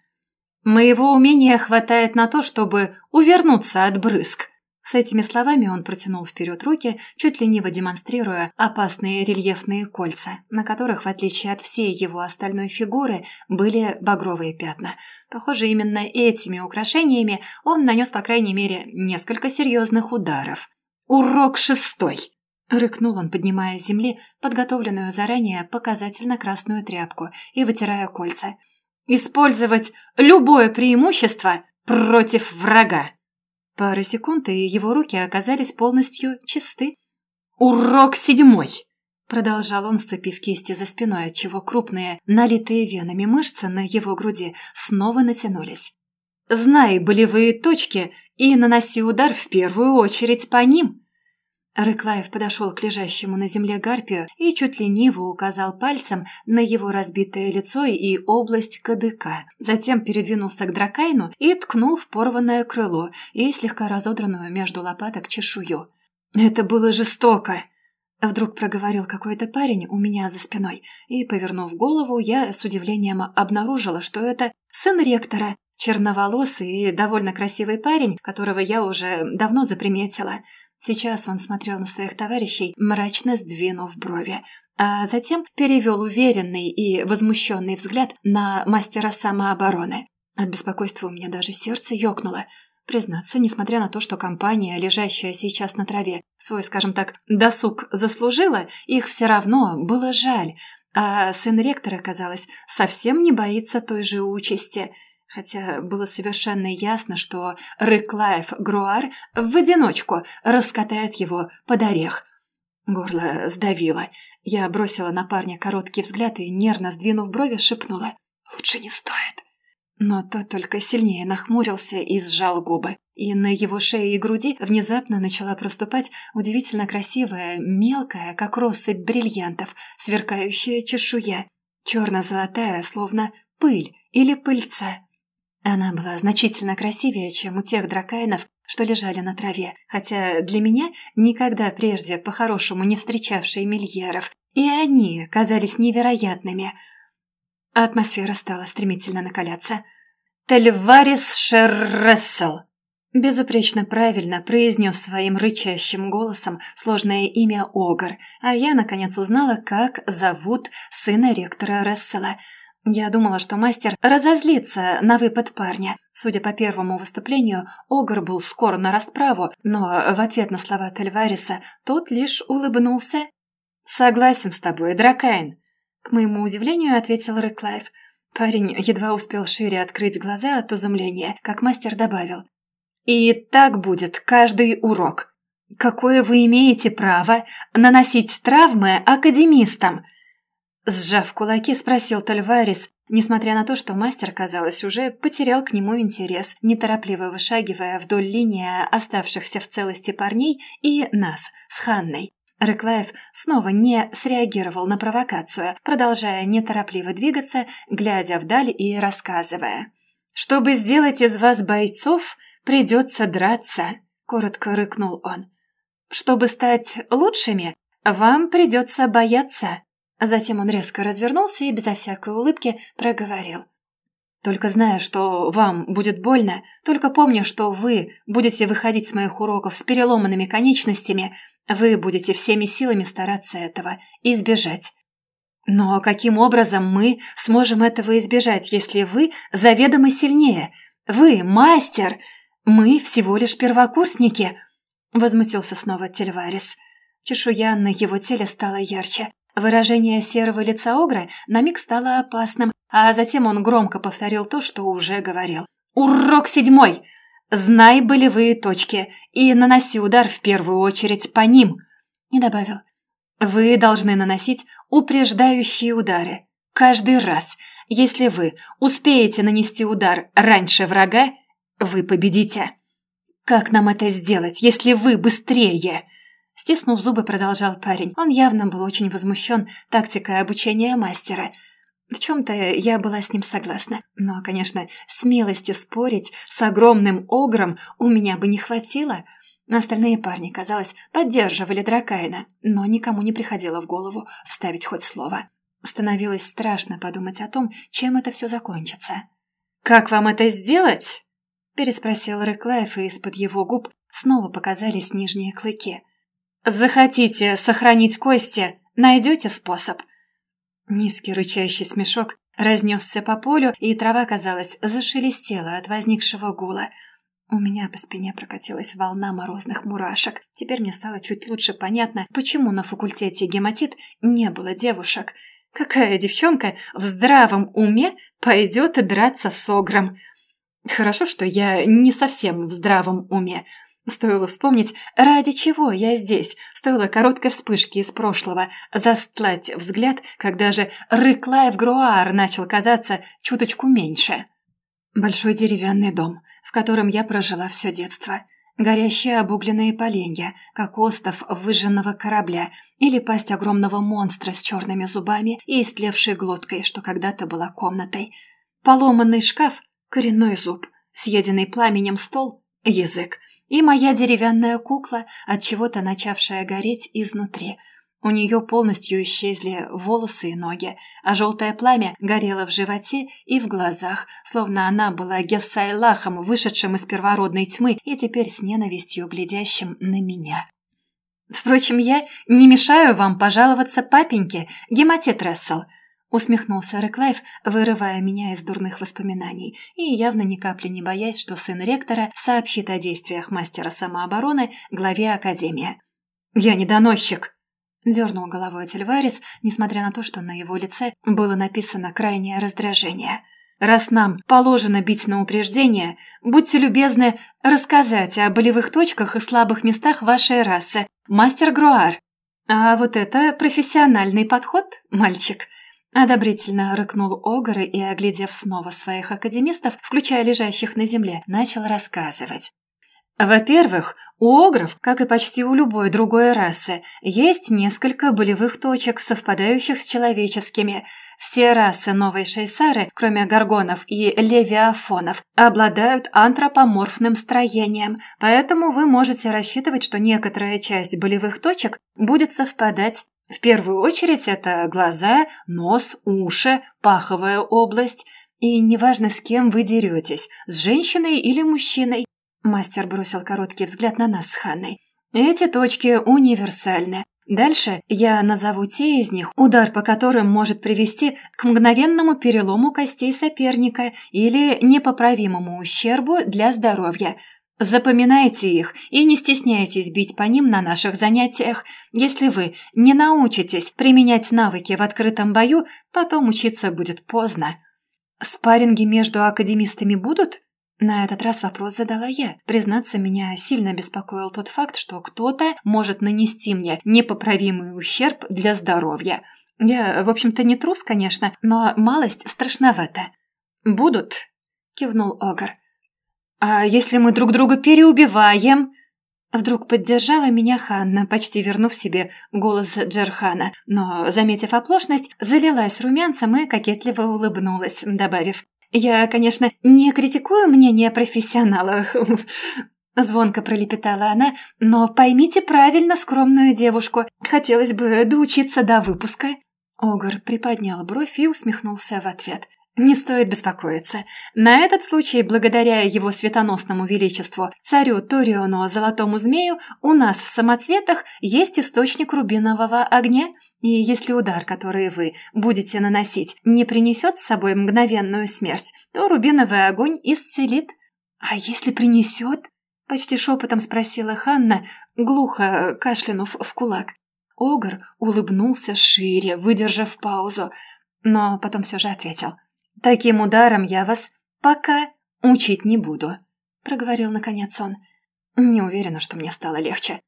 «Моего умения хватает на то, чтобы увернуться от брызг. С этими словами он протянул вперед руки, чуть лениво демонстрируя опасные рельефные кольца, на которых, в отличие от всей его остальной фигуры, были багровые пятна. Похоже, именно этими украшениями он нанес, по крайней мере, несколько серьезных ударов. Урок шестой!» Рыкнул он, поднимая с земли подготовленную заранее показательно красную тряпку и вытирая кольца. «Использовать любое преимущество против врага!» Пара секунд, и его руки оказались полностью чисты. «Урок седьмой!» Продолжал он, сцепив кисти за спиной, отчего крупные, налитые венами мышцы на его груди снова натянулись. «Знай болевые точки и наноси удар в первую очередь по ним!» Рыклаев подошел к лежащему на земле гарпию и чуть лениво указал пальцем на его разбитое лицо и область кадыка. Затем передвинулся к дракайну и ткнул в порванное крыло и слегка разодранную между лопаток чешую. «Это было жестоко!» Вдруг проговорил какой-то парень у меня за спиной, и, повернув голову, я с удивлением обнаружила, что это сын ректора, черноволосый и довольно красивый парень, которого я уже давно заприметила – Сейчас он смотрел на своих товарищей, мрачно сдвинув брови, а затем перевел уверенный и возмущенный взгляд на мастера самообороны. От беспокойства у меня даже сердце ёкнуло. Признаться, несмотря на то, что компания, лежащая сейчас на траве, свой, скажем так, досуг заслужила, их все равно было жаль, а сын ректора, казалось, совсем не боится той же участи – хотя было совершенно ясно, что Рыклаев Груар в одиночку раскатает его под орех. Горло сдавило. Я бросила на парня короткий взгляд и, нервно сдвинув брови, шепнула «Лучше не стоит». Но тот только сильнее нахмурился и сжал губы. И на его шее и груди внезапно начала проступать удивительно красивая, мелкая, как россыпь бриллиантов, сверкающая чешуя. Черно-золотая, словно пыль или пыльца. Она была значительно красивее, чем у тех дракайнов, что лежали на траве, хотя для меня никогда прежде по-хорошему не встречавшие мильеров, и они казались невероятными. Атмосфера стала стремительно накаляться. «Тельварис Шеррессел!» Безупречно правильно произнес своим рычащим голосом сложное имя Огар, а я, наконец, узнала, как зовут сына ректора Рессела – я думала, что мастер разозлится на выпад парня. Судя по первому выступлению, Огр был скоро на расправу, но в ответ на слова Тельвариса тот лишь улыбнулся. «Согласен с тобой, Дракайн», — к моему удивлению ответил Рэклайф. Парень едва успел шире открыть глаза от изумления, как мастер добавил. «И так будет каждый урок. Какое вы имеете право наносить травмы академистам?» Сжав кулаки, спросил Тальварис, несмотря на то, что мастер, казалось, уже потерял к нему интерес, неторопливо вышагивая вдоль линии оставшихся в целости парней и нас с Ханной. Рыклаев снова не среагировал на провокацию, продолжая неторопливо двигаться, глядя вдаль и рассказывая. «Чтобы сделать из вас бойцов, придется драться», — коротко рыкнул он. «Чтобы стать лучшими, вам придется бояться». Затем он резко развернулся и безо всякой улыбки проговорил. «Только зная, что вам будет больно, только помня, что вы будете выходить с моих уроков с переломанными конечностями, вы будете всеми силами стараться этого избежать. Но каким образом мы сможем этого избежать, если вы заведомо сильнее? Вы мастер! Мы всего лишь первокурсники!» Возмутился снова Тельварис. Чешуя на его теле стала ярче. Выражение серого лица Огра на миг стало опасным, а затем он громко повторил то, что уже говорил. «Урок седьмой! Знай болевые точки и наноси удар в первую очередь по ним!» И добавил. «Вы должны наносить упреждающие удары. Каждый раз, если вы успеете нанести удар раньше врага, вы победите. Как нам это сделать, если вы быстрее?» Стиснув зубы, продолжал парень. Он явно был очень возмущен тактикой обучения мастера. В чем-то я была с ним согласна. Но, конечно, смелости спорить с огромным огром у меня бы не хватило. Остальные парни, казалось, поддерживали Дракайна, но никому не приходило в голову вставить хоть слово. Становилось страшно подумать о том, чем это все закончится. «Как вам это сделать?» переспросил Рэклайф, и из-под его губ снова показались нижние клыки – Захотите сохранить кости, найдете способ». Низкий рычащий смешок разнесся по полю, и трава, казалось, зашелестела от возникшего гула. У меня по спине прокатилась волна морозных мурашек. Теперь мне стало чуть лучше понятно, почему на факультете гематит не было девушек. Какая девчонка в здравом уме пойдет драться с огром? Хорошо, что я не совсем в здравом уме. Стоило вспомнить, ради чего я здесь. Стоило короткой вспышки из прошлого застлать взгляд, когда же Рыклаев Груар начал казаться чуточку меньше. Большой деревянный дом, в котором я прожила все детство. Горящие обугленные поленья, как остов выжженного корабля или пасть огромного монстра с черными зубами и истлевшей глоткой, что когда-то была комнатой. Поломанный шкаф – коренной зуб, съеденный пламенем стол – язык, и моя деревянная кукла, от чего-то начавшая гореть изнутри – у нее полностью исчезли волосы и ноги, а желтое пламя горело в животе и в глазах, словно она была Гессайлахом, вышедшим из первородной тьмы и теперь с ненавистью глядящим на меня. «Впрочем, я не мешаю вам пожаловаться папеньке, гематит Рессел», усмехнулся Реклайф, вырывая меня из дурных воспоминаний, и явно ни капли не боясь, что сын ректора сообщит о действиях мастера самообороны главе Академии. «Я не доносчик», Дернул головой Тельварис, несмотря на то, что на его лице было написано крайнее раздражение. «Раз нам положено бить на упреждение, будьте любезны рассказать о болевых точках и слабых местах вашей расы, мастер Груар». «А вот это профессиональный подход, мальчик», Одобрительно рыкнул Огр и, оглядев снова своих академистов, включая лежащих на земле, начал рассказывать. Во-первых, у огров, как и почти у любой другой расы, есть несколько болевых точек, совпадающих с человеческими. Все расы новой Шейсары, кроме горгонов и левиафонов, обладают антропоморфным строением, поэтому вы можете рассчитывать, что некоторая часть болевых точек будет совпадать. В первую очередь это глаза, нос, уши, паховая область. И неважно, с кем вы деретесь, с женщиной или мужчиной, Мастер бросил короткий взгляд на нас с Ханной. «Эти точки универсальны. Дальше я назову те из них, удар по которым может привести к мгновенному перелому костей соперника или непоправимому ущербу для здоровья. Запоминайте их и не стесняйтесь бить по ним на наших занятиях. Если вы не научитесь применять навыки в открытом бою, потом учиться будет поздно. Спарринги между академистами будут? На этот раз вопрос задала я. Признаться, меня сильно беспокоил тот факт, что кто-то может нанести мне непоправимый ущерб для здоровья. Я, в общем-то, не трус, конечно, но малость страшновата. «Будут», — кивнул Огар. «А если мы друг друга переубиваем?» Вдруг поддержала меня Ханна, почти вернув себе голос Джерхана, но, заметив оплошность, залилась румянцем и кокетливо улыбнулась, добавив «Я, конечно, не критикую мнение профессионалов», — звонко пролепетала она, «но поймите правильно скромную девушку. Хотелось бы доучиться до выпуска». Огр приподнял бровь и усмехнулся в ответ. «Не стоит беспокоиться. На этот случай, благодаря его светоносному величеству, царю Ториону Золотому Змею, у нас в самоцветах есть источник рубинового огня». И если удар, который вы будете наносить, не принесет с собой мгновенную смерть, то рубиновый огонь исцелит. А если принесет? Почти шепотом спросила Ханна, глухо кашлянув в кулак. Огр улыбнулся шире, выдержав паузу, но потом все же ответил. «Таким ударом я вас пока учить не буду», — проговорил наконец он. Не уверена, что мне стало легче.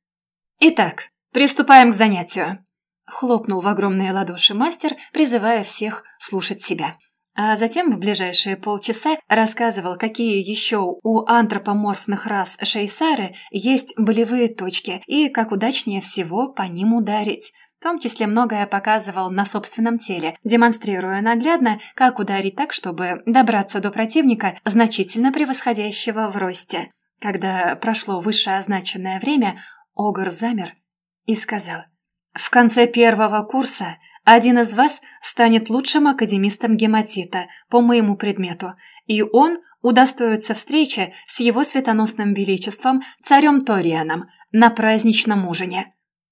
«Итак, приступаем к занятию». Хлопнул в огромные ладоши мастер, призывая всех слушать себя. А затем в ближайшие полчаса рассказывал, какие еще у антропоморфных рас Шейсары есть болевые точки и как удачнее всего по ним ударить. Том числе многое показывал на собственном теле, демонстрируя наглядно, как ударить так, чтобы добраться до противника, значительно превосходящего в росте. Когда прошло вышеозначенное время, Огр замер и сказал – в конце первого курса один из вас станет лучшим академистом гематита по моему предмету, и он удостоится встречи с его светоносным величеством, царем Торианом, на праздничном ужине.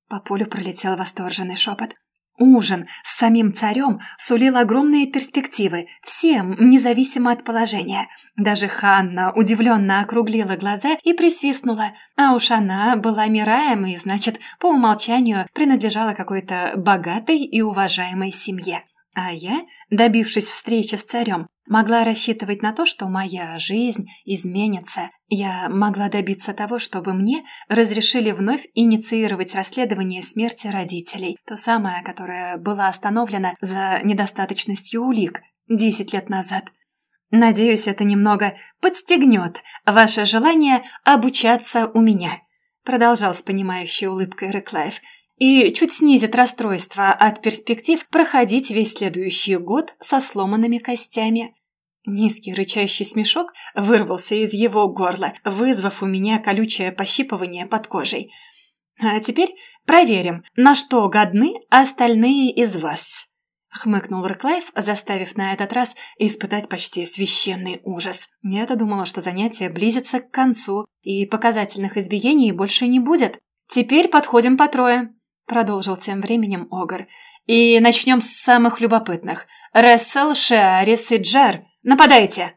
По полю пролетел восторженный шепот. Ужин с самим царем сулил огромные перспективы всем, независимо от положения. Даже Ханна удивленно округлила глаза и присвистнула, а уж она была Мираем и, значит, по умолчанию принадлежала какой-то богатой и уважаемой семье. А я, добившись встречи с царем, могла рассчитывать на то, что моя жизнь изменится. Я могла добиться того, чтобы мне разрешили вновь инициировать расследование смерти родителей, то самое, которое было остановлено за недостаточностью улик 10 лет назад. Надеюсь, это немного подстегнет ваше желание обучаться у меня, продолжал с понимающей улыбкой Реклайф и чуть снизит расстройство от перспектив проходить весь следующий год со сломанными костями. Низкий рычащий смешок вырвался из его горла, вызвав у меня колючее пощипывание под кожей. «А теперь проверим, на что годны остальные из вас», — хмыкнул Реклайф, заставив на этот раз испытать почти священный ужас. Я-то думала, что занятие близится к концу, и показательных избиений больше не будет. «Теперь подходим по трое», — продолжил тем временем Огр. «И начнем с самых любопытных. Рессел, Шеарис и Джар. Нападайте!»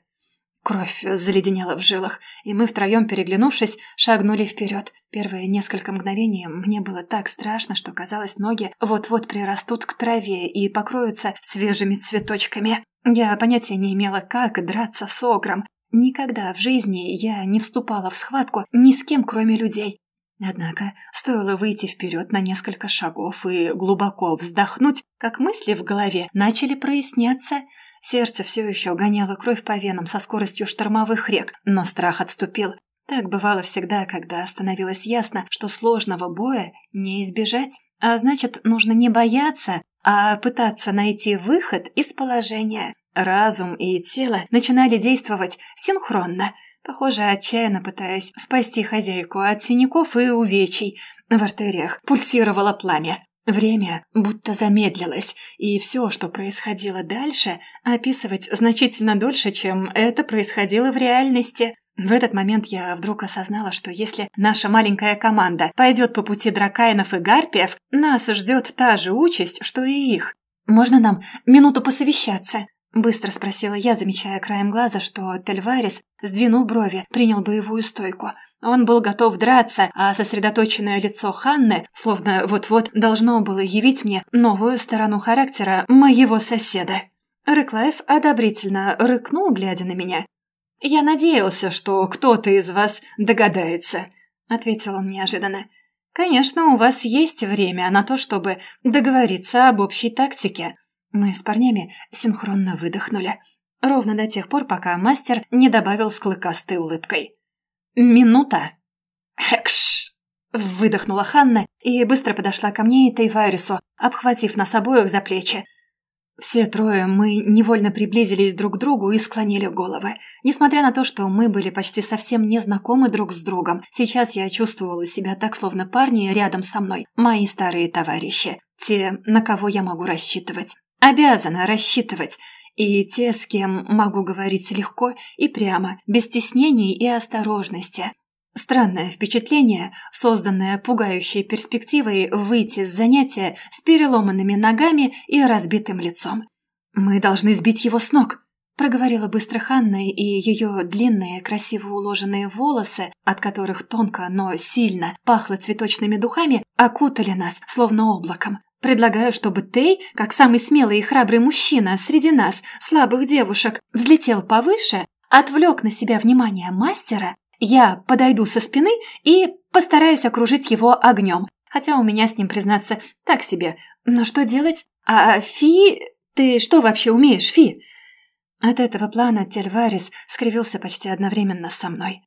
Кровь заледенела в жилах, и мы втроем, переглянувшись, шагнули вперед. Первые несколько мгновений мне было так страшно, что казалось, ноги вот-вот прирастут к траве и покроются свежими цветочками. Я понятия не имела, как драться с огром. Никогда в жизни я не вступала в схватку ни с кем, кроме людей. Однако стоило выйти вперед на несколько шагов и глубоко вздохнуть, как мысли в голове начали проясняться. Сердце все еще гоняло кровь по венам со скоростью штормовых рек, но страх отступил. Так бывало всегда, когда становилось ясно, что сложного боя не избежать. А значит, нужно не бояться, а пытаться найти выход из положения. Разум и тело начинали действовать синхронно – Похоже, отчаянно пытаясь спасти хозяйку от синяков и увечий. В артериях пульсировало пламя. Время будто замедлилось, и все, что происходило дальше, описывать значительно дольше, чем это происходило в реальности. В этот момент я вдруг осознала, что если наша маленькая команда пойдет по пути дракайнов и гарпиев, нас ждет та же участь, что и их. «Можно нам минуту посовещаться?» Быстро спросила я, замечая краем глаза, что Тельварис, сдвинув брови, принял боевую стойку. Он был готов драться, а сосредоточенное лицо Ханны, словно вот-вот должно было явить мне новую сторону характера моего соседа. Рыклайф одобрительно рыкнул, глядя на меня. «Я надеялся, что кто-то из вас догадается», — ответил он неожиданно. «Конечно, у вас есть время на то, чтобы договориться об общей тактике». Мы с парнями синхронно выдохнули. Ровно до тех пор, пока мастер не добавил с клыкастой улыбкой. «Минута!» «Хэкш!» Выдохнула Ханна и быстро подошла ко мне и Тейвайрису, обхватив нас обоих за плечи. Все трое мы невольно приблизились друг к другу и склонили головы. Несмотря на то, что мы были почти совсем не знакомы друг с другом, сейчас я чувствовала себя так, словно парни рядом со мной, мои старые товарищи, те, на кого я могу рассчитывать. Обязана рассчитывать. И те, с кем могу говорить легко и прямо, без стеснений и осторожности. Странное впечатление, созданное пугающей перспективой выйти с занятия с переломанными ногами и разбитым лицом. «Мы должны сбить его с ног», — проговорила быстро Ханна, и ее длинные, красиво уложенные волосы, от которых тонко, но сильно пахло цветочными духами, окутали нас, словно облаком. Предлагаю, чтобы Тей, как самый смелый и храбрый мужчина среди нас, слабых девушек, взлетел повыше, отвлек на себя внимание мастера, я подойду со спины и постараюсь окружить его огнем. Хотя у меня с ним, признаться, так себе. Но что делать? А Фи... Ты что вообще умеешь, Фи? От этого плана Тельварис скривился почти одновременно со мной.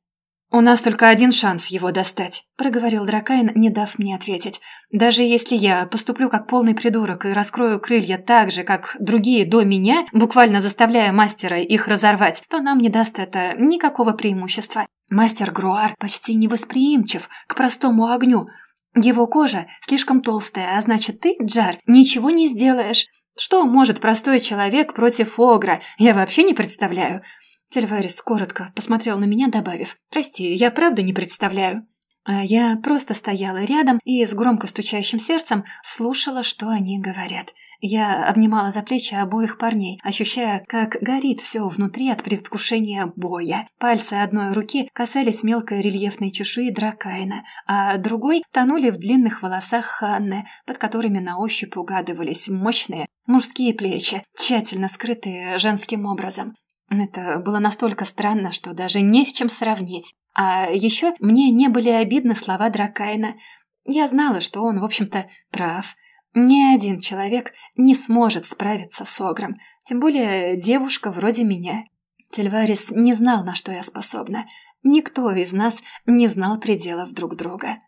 «У нас только один шанс его достать», – проговорил Дракайн, не дав мне ответить. «Даже если я поступлю как полный придурок и раскрою крылья так же, как другие до меня, буквально заставляя мастера их разорвать, то нам не даст это никакого преимущества. Мастер Груар почти невосприимчив к простому огню. Его кожа слишком толстая, а значит ты, Джар, ничего не сделаешь. Что может простой человек против Огра, я вообще не представляю». Тельварис коротко посмотрел на меня, добавив, «Прости, я правда не представляю». А я просто стояла рядом и с громко стучащим сердцем слушала, что они говорят. Я обнимала за плечи обоих парней, ощущая, как горит все внутри от предвкушения боя. Пальцы одной руки касались мелкой рельефной чешуи Дракайна, а другой тонули в длинных волосах Ханны, под которыми на ощупь угадывались мощные мужские плечи, тщательно скрытые женским образом. Это было настолько странно, что даже не с чем сравнить. А еще мне не были обидны слова Дракайна. Я знала, что он, в общем-то, прав. Ни один человек не сможет справиться с Огром, тем более девушка вроде меня. Тельварис не знал, на что я способна. Никто из нас не знал пределов друг друга.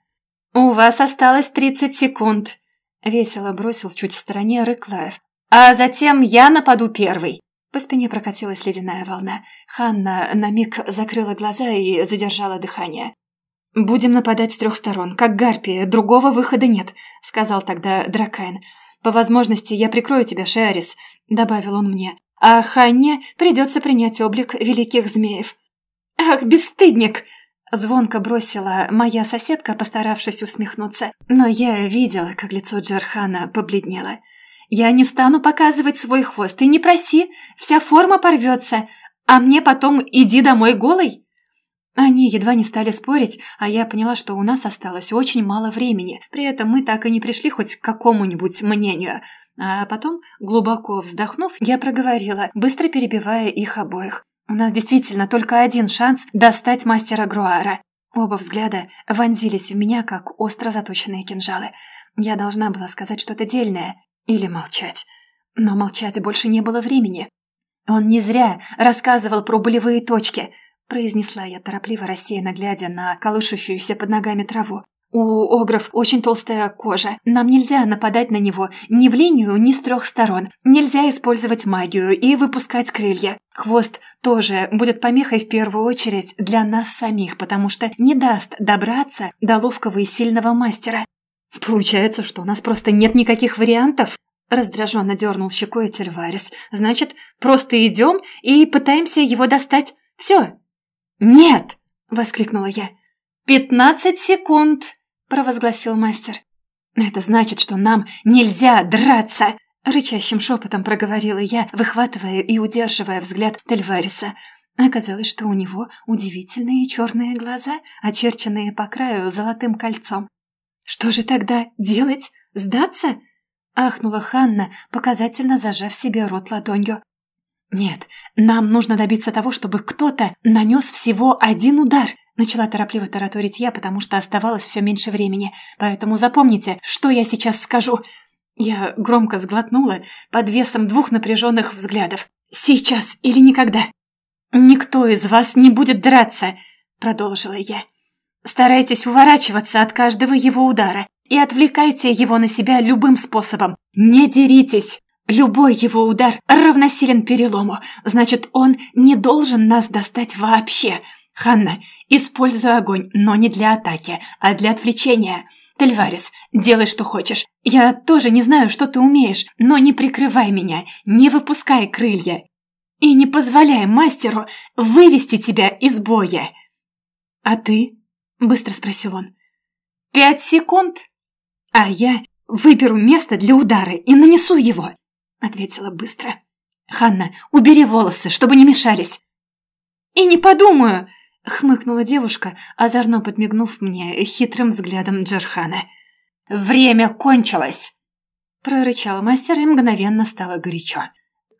«У вас осталось тридцать секунд», — весело бросил чуть в стороне Рыклаев. «А затем я нападу первый». По спине прокатилась ледяная волна. Ханна на миг закрыла глаза и задержала дыхание. «Будем нападать с трех сторон, как гарпия, другого выхода нет», — сказал тогда Дракайн. «По возможности я прикрою тебя, Шиарис», — добавил он мне. «А Ханне придется принять облик великих змеев». «Ах, бесстыдник!» — звонко бросила моя соседка, постаравшись усмехнуться. Но я видела, как лицо Джархана побледнело. «Я не стану показывать свой хвост, и не проси, вся форма порвется, а мне потом иди домой голой». Они едва не стали спорить, а я поняла, что у нас осталось очень мало времени. При этом мы так и не пришли хоть к какому-нибудь мнению. А потом, глубоко вздохнув, я проговорила, быстро перебивая их обоих. «У нас действительно только один шанс достать мастера Груара». Оба взгляда вонзились в меня, как остро заточенные кинжалы. Я должна была сказать что-то дельное или молчать. Но молчать больше не было времени. Он не зря рассказывал про болевые точки – произнесла я торопливо, рассеянно глядя на колышущуюся под ногами траву. «У огров очень толстая кожа. Нам нельзя нападать на него ни в линию, ни с трех сторон. Нельзя использовать магию и выпускать крылья. Хвост тоже будет помехой в первую очередь для нас самих, потому что не даст добраться до ловкого и сильного мастера. Получается, что у нас просто нет никаких вариантов?» Раздраженно дернул щекой Тельварис. «Значит, просто идем и пытаемся его достать. Все, «Нет!» – воскликнула я. «Пятнадцать секунд!» – провозгласил мастер. «Это значит, что нам нельзя драться!» – рычащим шепотом проговорила я, выхватывая и удерживая взгляд Тельвариса. Оказалось, что у него удивительные черные глаза, очерченные по краю золотым кольцом. «Что же тогда делать? Сдаться?» – ахнула Ханна, показательно зажав себе рот ладонью. «Нет, нам нужно добиться того, чтобы кто-то нанес всего один удар», Начала торопливо тараторить я, потому что оставалось все меньше времени. Поэтому запомните, что я сейчас скажу. Я громко сглотнула под весом двух напряженных взглядов. «Сейчас или никогда!» «Никто из вас не будет драться!» Продолжила я. «Старайтесь уворачиваться от каждого его удара и отвлекайте его на себя любым способом. Не деритесь!» Любой его удар равносилен перелому, значит, он не должен нас достать вообще. Ханна, используй огонь, но не для атаки, а для отвлечения. Тельварис, делай, что хочешь. Я тоже не знаю, что ты умеешь, но не прикрывай меня, не выпускай крылья. И не позволяй мастеру вывести тебя из боя. А ты? Быстро спросил он. Пять секунд. А я выберу место для удара и нанесу его ответила быстро. «Ханна, убери волосы, чтобы не мешались!» «И не подумаю!» — хмыкнула девушка, озорно подмигнув мне хитрым взглядом Джерхана. «Время кончилось!» Прорычал мастер, и мгновенно стало горячо.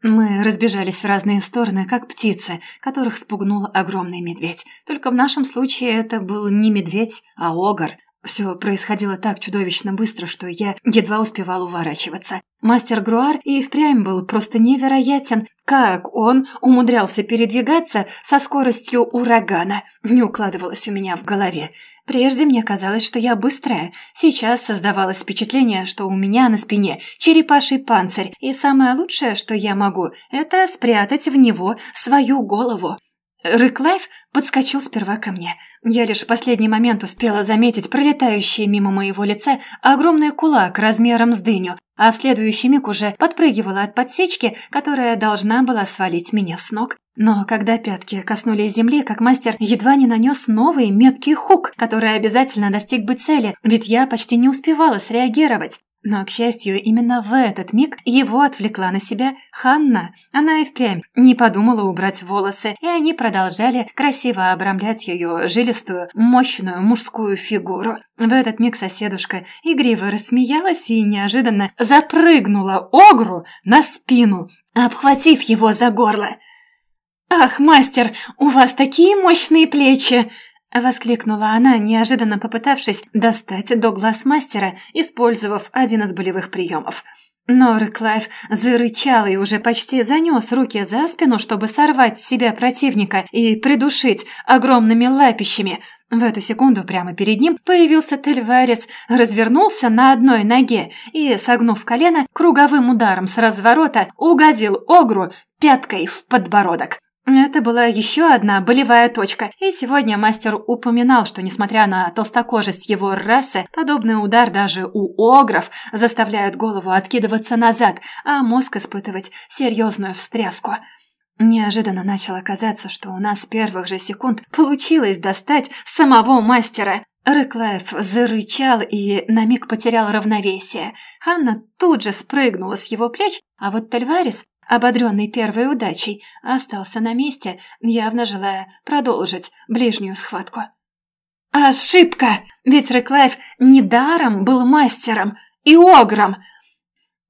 Мы разбежались в разные стороны, как птицы, которых спугнул огромный медведь. Только в нашем случае это был не медведь, а огр, все происходило так чудовищно быстро, что я едва успевал уворачиваться. Мастер Груар и впрямь был просто невероятен. Как он умудрялся передвигаться со скоростью урагана, не укладывалось у меня в голове. Прежде мне казалось, что я быстрая. Сейчас создавалось впечатление, что у меня на спине черепаший панцирь, и самое лучшее, что я могу, это спрятать в него свою голову. Рыклайф подскочил сперва ко мне. Я лишь в последний момент успела заметить пролетающий мимо моего лица огромный кулак размером с дыню, а в следующий миг уже подпрыгивала от подсечки, которая должна была свалить меня с ног. Но когда пятки коснулись земли, как мастер едва не нанес новый меткий хук, который обязательно достиг бы цели, ведь я почти не успевала среагировать. Но, к счастью, именно в этот миг его отвлекла на себя Ханна. Она и впрямь не подумала убрать волосы, и они продолжали красиво обрамлять ее жилистую, мощную мужскую фигуру. В этот миг соседушка игриво рассмеялась и неожиданно запрыгнула Огру на спину, обхватив его за горло. «Ах, мастер, у вас такие мощные плечи!» Воскликнула она, неожиданно попытавшись достать до глаз мастера, использовав один из болевых приемов. Но Реклайф зарычал и уже почти занес руки за спину, чтобы сорвать с себя противника и придушить огромными лапищами. В эту секунду прямо перед ним появился Тельварис, развернулся на одной ноге и, согнув колено, круговым ударом с разворота угодил Огру пяткой в подбородок. Это была еще одна болевая точка, и сегодня мастер упоминал, что, несмотря на толстокожесть его расы, подобный удар даже у огров заставляет голову откидываться назад, а мозг испытывать серьезную встряску. Неожиданно начало казаться, что у нас с первых же секунд получилось достать самого мастера. Рыклаев зарычал и на миг потерял равновесие. Ханна тут же спрыгнула с его плеч, а вот Тальварис ободренный первой удачей, остался на месте, явно желая продолжить ближнюю схватку. «Ошибка! Ведь Реклайф недаром был мастером и огром!»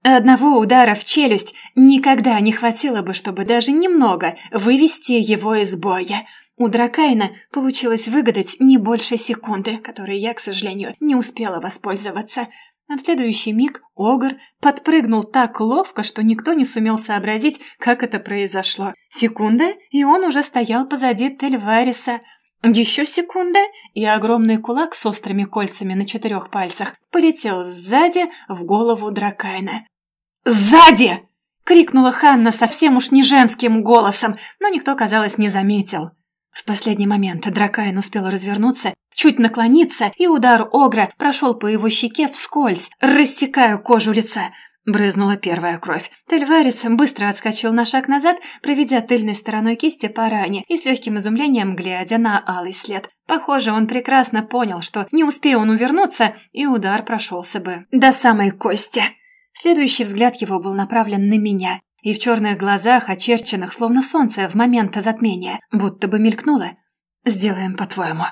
Одного удара в челюсть никогда не хватило бы, чтобы даже немного вывести его из боя. У Дракайна получилось выгадать не больше секунды, которой я, к сожалению, не успела воспользоваться. А в следующий миг Огр подпрыгнул так ловко, что никто не сумел сообразить, как это произошло. Секунда, и он уже стоял позади Тельвариса. Еще секунда, и огромный кулак с острыми кольцами на четырех пальцах полетел сзади в голову Дракайна. «Сзади!» — крикнула Ханна совсем уж не женским голосом, но никто, казалось, не заметил. В последний момент Дракайн успел развернуться чуть наклониться, и удар Огра прошел по его щеке вскользь, рассекая кожу лица. Брызнула первая кровь. Тельварис быстро отскочил на шаг назад, проведя тыльной стороной кисти по ране и с легким изумлением глядя на алый след. Похоже, он прекрасно понял, что не успея он увернуться, и удар прошелся бы до самой кости. Следующий взгляд его был направлен на меня, и в черных глазах, очерченных словно солнце в момент затмения, будто бы мелькнуло. «Сделаем по-твоему»,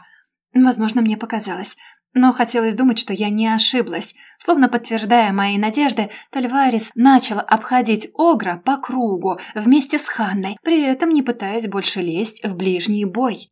Возможно, мне показалось. Но хотелось думать, что я не ошиблась. Словно подтверждая мои надежды, Тальварис начал обходить Огра по кругу вместе с Ханной, при этом не пытаясь больше лезть в ближний бой.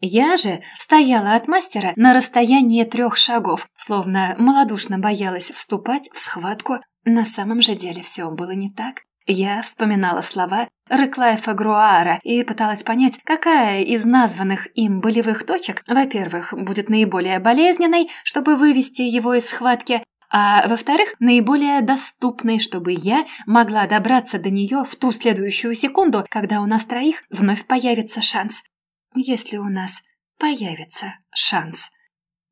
Я же стояла от мастера на расстоянии трех шагов, словно малодушно боялась вступать в схватку. На самом же деле все было не так. Я вспоминала слова Реклайфа Груара и пыталась понять, какая из названных им болевых точек, во-первых, будет наиболее болезненной, чтобы вывести его из схватки, а во-вторых, наиболее доступной, чтобы я могла добраться до нее в ту следующую секунду, когда у нас троих вновь появится шанс. Если у нас появится шанс.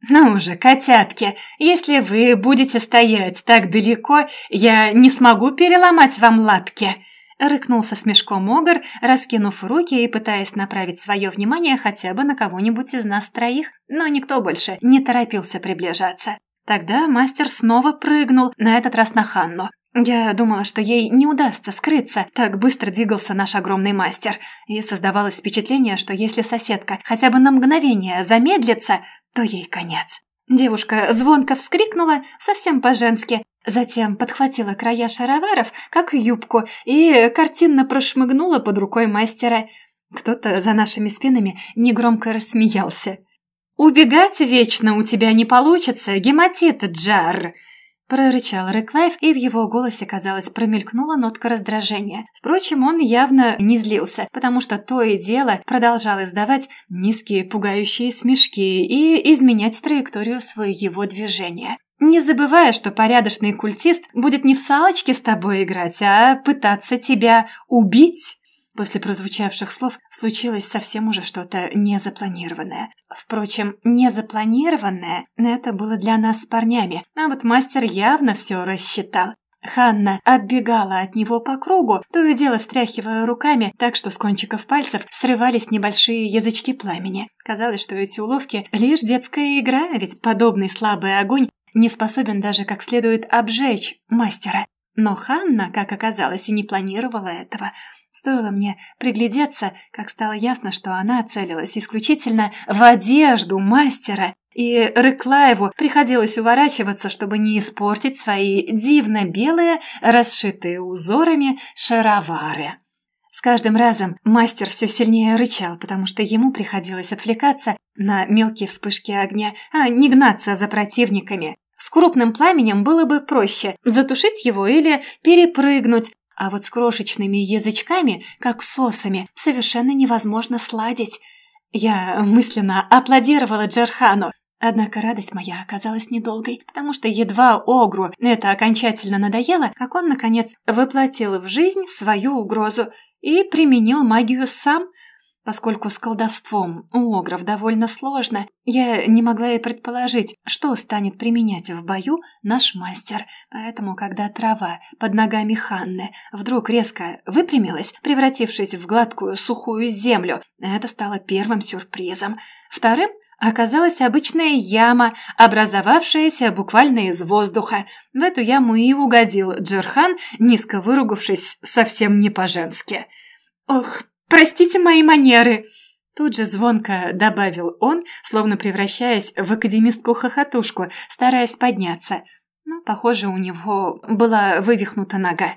«Ну же, котятки, если вы будете стоять так далеко, я не смогу переломать вам лапки!» Рыкнул со смешком Огр, раскинув руки и пытаясь направить свое внимание хотя бы на кого-нибудь из нас троих, но никто больше не торопился приближаться. Тогда мастер снова прыгнул, на этот раз на Ханну. Я думала, что ей не удастся скрыться, так быстро двигался наш огромный мастер, и создавалось впечатление, что если соседка хотя бы на мгновение замедлится, то ей конец. Девушка звонко вскрикнула, совсем по-женски, затем подхватила края шароваров, как юбку, и картинно прошмыгнула под рукой мастера. Кто-то за нашими спинами негромко рассмеялся. «Убегать вечно у тебя не получится, гематит, Джар!» Прорычал Реклайф, и в его голосе, казалось, промелькнула нотка раздражения. Впрочем, он явно не злился, потому что то и дело продолжал издавать низкие пугающие смешки и изменять траекторию своего движения. Не забывая, что порядочный культист будет не в салочке с тобой играть, а пытаться тебя убить. После прозвучавших слов случилось совсем уже что-то незапланированное. Впрочем, незапланированное – это было для нас с парнями, а вот мастер явно все рассчитал. Ханна отбегала от него по кругу, то и дело встряхивая руками, так что с кончиков пальцев срывались небольшие язычки пламени. Казалось, что эти уловки — лишь детская игра, ведь подобный слабый огонь не способен даже как следует обжечь мастера. Но Ханна, как оказалось, и не планировала этого. Стоило мне приглядеться, как стало ясно, что она целилась исключительно в одежду мастера, и Рыклаеву приходилось уворачиваться, чтобы не испортить свои дивно-белые, расшитые узорами шаровары. С каждым разом мастер все сильнее рычал, потому что ему приходилось отвлекаться на мелкие вспышки огня, а не гнаться за противниками. С крупным пламенем было бы проще затушить его или перепрыгнуть, а вот с крошечными язычками, как сосами, совершенно невозможно сладить. Я мысленно аплодировала Джархану, Однако радость моя оказалась недолгой, потому что едва Огру это окончательно надоело, как он, наконец, воплотил в жизнь свою угрозу и применил магию сам. Поскольку с колдовством у Огров довольно сложно, я не могла и предположить, что станет применять в бою наш мастер. Поэтому, когда трава под ногами Ханны вдруг резко выпрямилась, превратившись в гладкую сухую землю, это стало первым сюрпризом. Вторым – оказалась обычная яма, образовавшаяся буквально из воздуха. В эту яму и угодил Джерхан, низко выругавшись совсем не по-женски. «Ох, простите мои манеры!» Тут же звонко добавил он, словно превращаясь в академистку-хохотушку, стараясь подняться. Но, похоже, у него была вывихнута нога.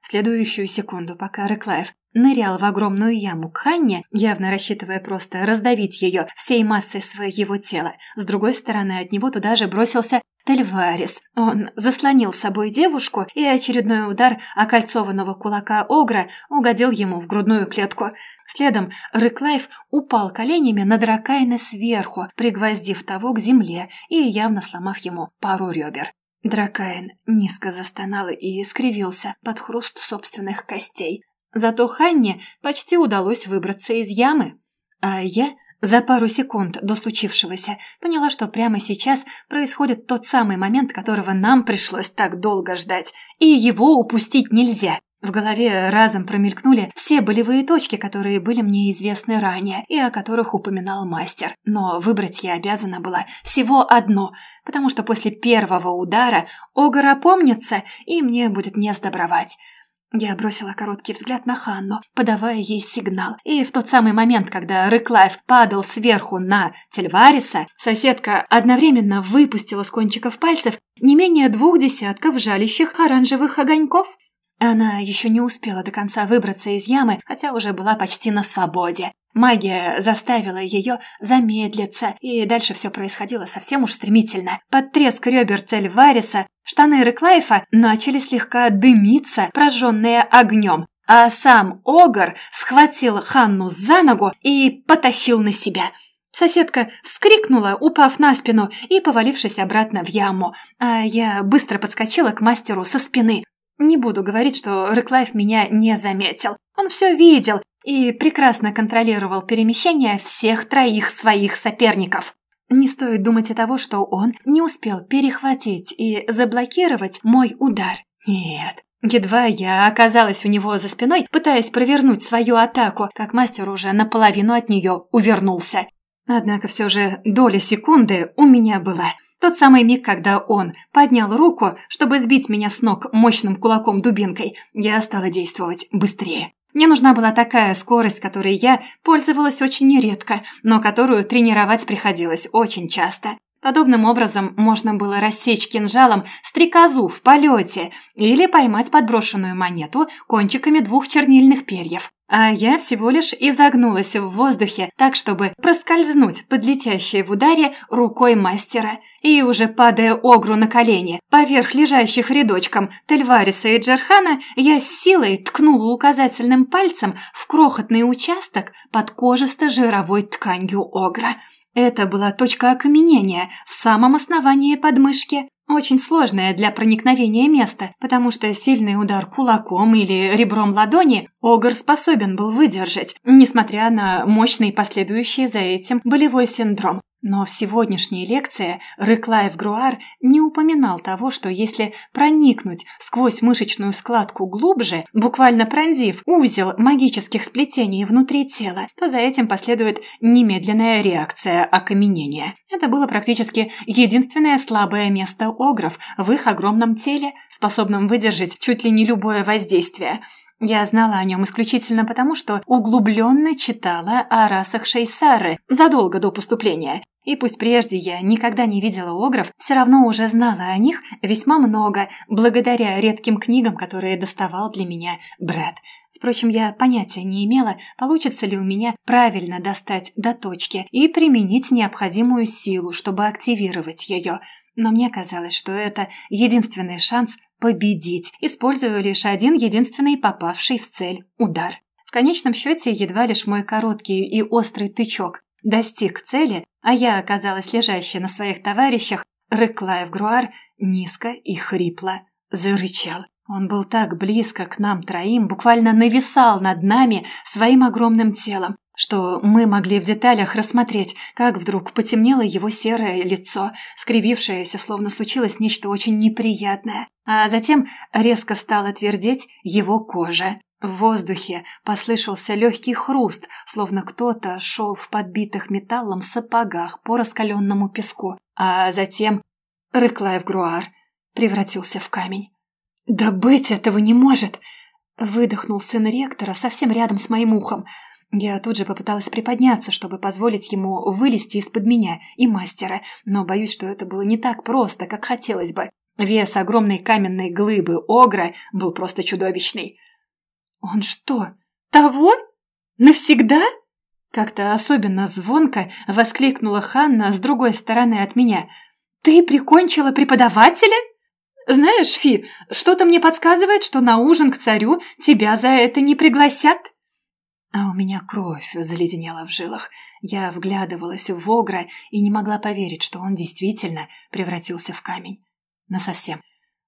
В следующую секунду, пока Рыклаев нырял в огромную яму к Ханне, явно рассчитывая просто раздавить ее всей массой своего тела. С другой стороны от него туда же бросился Тельварис. Он заслонил собой девушку, и очередной удар окольцованного кулака Огра угодил ему в грудную клетку. Следом Рыклайф упал коленями на Дракайна сверху, пригвоздив того к земле и явно сломав ему пару ребер. Дракайн низко застонал и скривился под хруст собственных костей. Зато Ханне почти удалось выбраться из ямы. А я за пару секунд до случившегося поняла, что прямо сейчас происходит тот самый момент, которого нам пришлось так долго ждать, и его упустить нельзя. В голове разом промелькнули все болевые точки, которые были мне известны ранее и о которых упоминал мастер. Но выбрать я обязана была всего одно, потому что после первого удара Огар опомнится, и мне будет не сдобровать. Я бросила короткий взгляд на Ханну, подавая ей сигнал. И в тот самый момент, когда Рыклайф падал сверху на Тельвариса, соседка одновременно выпустила с кончиков пальцев не менее двух десятков жалящих оранжевых огоньков. Она еще не успела до конца выбраться из ямы, хотя уже была почти на свободе. Магия заставила ее замедлиться, и дальше все происходило совсем уж стремительно. Под треск ребер цель Вариса штаны Реклайфа начали слегка дымиться, прожженные огнем, а сам Огар схватил Ханну за ногу и потащил на себя. Соседка вскрикнула, упав на спину и повалившись обратно в яму, а я быстро подскочила к мастеру со спины. Не буду говорить, что Реклайф меня не заметил. Он все видел и прекрасно контролировал перемещение всех троих своих соперников. Не стоит думать о того, что он не успел перехватить и заблокировать мой удар. Нет. Едва я оказалась у него за спиной, пытаясь провернуть свою атаку, как мастер уже наполовину от нее увернулся. Однако все же доля секунды у меня была. Тот самый миг, когда он поднял руку, чтобы сбить меня с ног мощным кулаком-дубинкой, я стала действовать быстрее. Мне нужна была такая скорость, которой я пользовалась очень нередко, но которую тренировать приходилось очень часто. Подобным образом можно было рассечь кинжалом стрекозу в полете или поймать подброшенную монету кончиками двух чернильных перьев. А я всего лишь изогнулась в воздухе так, чтобы проскользнуть под летящей в ударе рукой мастера. И уже падая огру на колени, поверх лежащих рядочком Тельвариса и Джерхана, я с силой ткнула указательным пальцем в крохотный участок под кожисто-жировой тканью огра. Это была точка окаменения в самом основании подмышки. Очень сложное для проникновения место, потому что сильный удар кулаком или ребром ладони Огр способен был выдержать, несмотря на мощный последующий за этим болевой синдром. Но в сегодняшней лекции Рыклаев Груар не упоминал того, что если проникнуть сквозь мышечную складку глубже, буквально пронзив узел магических сплетений внутри тела, то за этим последует немедленная реакция окаменения. Это было практически единственное слабое место огров в их огромном теле, способном выдержать чуть ли не любое воздействие – я знала о нем исключительно потому, что углубленно читала о расах Шейсары задолго до поступления. И пусть прежде я никогда не видела огров, все равно уже знала о них весьма много, благодаря редким книгам, которые доставал для меня брат. Впрочем, я понятия не имела, получится ли у меня правильно достать до точки и применить необходимую силу, чтобы активировать ее. Но мне казалось, что это единственный шанс победить, используя лишь один единственный попавший в цель удар. В конечном счете, едва лишь мой короткий и острый тычок достиг цели, а я оказалась лежащей на своих товарищах, Рыклаев Груар низко и хрипло зарычал. Он был так близко к нам троим, буквально нависал над нами своим огромным телом, что мы могли в деталях рассмотреть, как вдруг потемнело его серое лицо, скривившееся, словно случилось нечто очень неприятное, а затем резко стала твердеть его кожа. В воздухе послышался легкий хруст, словно кто-то шел в подбитых металлом сапогах по раскаленному песку, а затем Рыклаев Груар превратился в камень. «Да быть этого не может!» — выдохнул сын ректора совсем рядом с моим ухом — я тут же попыталась приподняться, чтобы позволить ему вылезти из-под меня и мастера, но боюсь, что это было не так просто, как хотелось бы. Вес огромной каменной глыбы Огра был просто чудовищный. «Он что, того? Навсегда?» Как-то особенно звонко воскликнула Ханна с другой стороны от меня. «Ты прикончила преподавателя?» «Знаешь, Фи, что-то мне подсказывает, что на ужин к царю тебя за это не пригласят». А у меня кровь заледенела в жилах. Я вглядывалась в Огра и не могла поверить, что он действительно превратился в камень. Насовсем.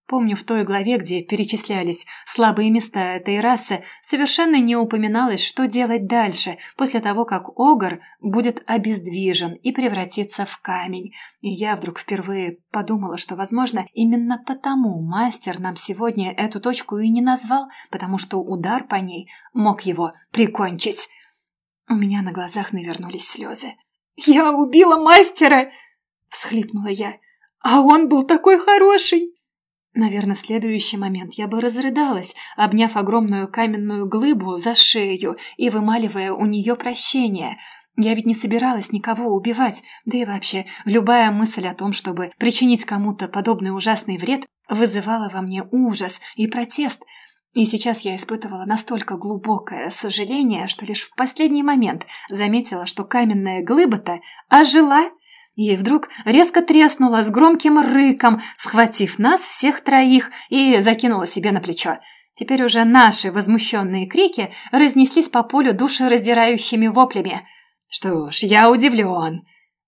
Помню, в той главе, где перечислялись слабые места этой расы, совершенно не упоминалось, что делать дальше, после того, как Огр будет обездвижен и превратится в камень. И я вдруг впервые подумала, что, возможно, именно потому мастер нам сегодня эту точку и не назвал, потому что удар по ней мог его прикончить. У меня на глазах навернулись слезы. «Я убила мастера!» – всхлипнула я. «А он был такой хороший!» Наверное, в следующий момент я бы разрыдалась, обняв огромную каменную глыбу за шею и вымаливая у нее прощение. Я ведь не собиралась никого убивать, да и вообще, любая мысль о том, чтобы причинить кому-то подобный ужасный вред, вызывала во мне ужас и протест. И сейчас я испытывала настолько глубокое сожаление, что лишь в последний момент заметила, что каменная глыба-то ожила и вдруг резко треснула с громким рыком, схватив нас всех троих и закинула себе на плечо. Теперь уже наши возмущенные крики разнеслись по полю душераздирающими воплями. «Что ж, я удивлен!»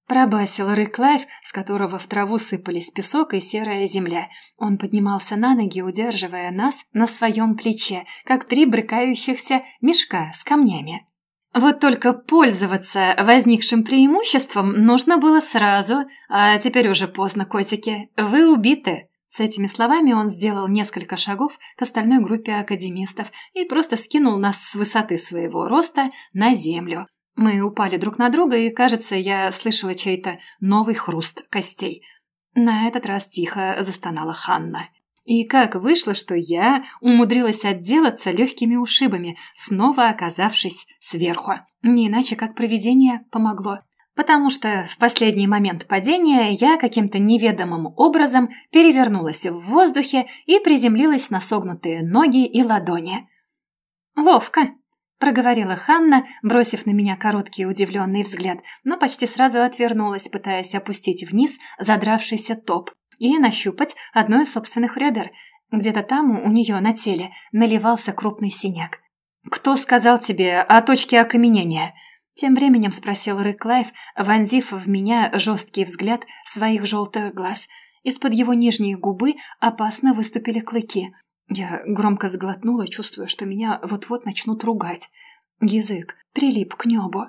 Пробасил рык Лайф, с которого в траву сыпались песок и серая земля. Он поднимался на ноги, удерживая нас на своем плече, как три брыкающихся мешка с камнями. Вот только пользоваться возникшим преимуществом нужно было сразу, а теперь уже поздно, котики. Вы убиты. С этими словами он сделал несколько шагов к остальной группе академистов и просто скинул нас с высоты своего роста на землю. Мы упали друг на друга, и, кажется, я слышала чей-то новый хруст костей. На этот раз тихо застонала Ханна. И как вышло, что я умудрилась отделаться легкими ушибами, снова оказавшись сверху. Не иначе, как проведение помогло. Потому что в последний момент падения я каким-то неведомым образом перевернулась в воздухе и приземлилась на согнутые ноги и ладони. «Ловко», – проговорила Ханна, бросив на меня короткий удивленный взгляд, но почти сразу отвернулась, пытаясь опустить вниз задравшийся топ и нащупать одно из собственных ребер. Где-то там у нее на теле наливался крупный синяк. «Кто сказал тебе о точке окаменения?» Тем временем спросил Рык Лайф, вонзив в меня жесткий взгляд своих желтых глаз. Из-под его нижней губы опасно выступили клыки. Я громко сглотнула, чувствуя, что меня вот-вот начнут ругать. Язык прилип к небу.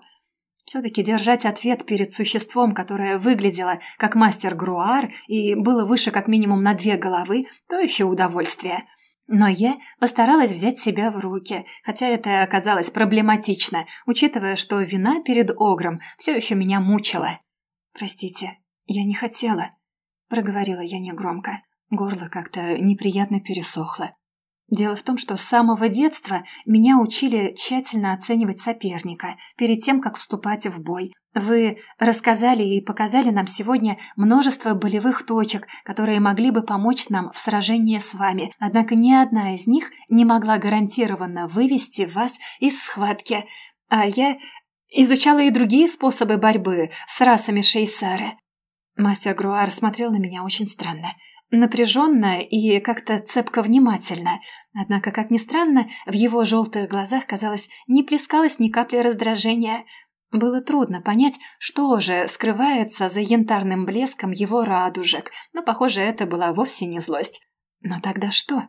Все-таки держать ответ перед существом, которое выглядело как мастер Груар и было выше как минимум на две головы, то еще удовольствие. Но я постаралась взять себя в руки, хотя это оказалось проблематично, учитывая, что вина перед Огром все еще меня мучила. «Простите, я не хотела», — проговорила я негромко. Горло как-то неприятно пересохло. Дело в том, что с самого детства меня учили тщательно оценивать соперника перед тем, как вступать в бой. Вы рассказали и показали нам сегодня множество болевых точек, которые могли бы помочь нам в сражении с вами, однако ни одна из них не могла гарантированно вывести вас из схватки. А я изучала и другие способы борьбы с расами Шейсары. Мастер Груар смотрел на меня очень странно – Напряженно и как-то цепко внимательно. Однако, как ни странно, в его желтых глазах, казалось, не плескалось ни капли раздражения. Было трудно понять, что же скрывается за янтарным блеском его радужек, но, похоже, это была вовсе не злость. Но тогда что?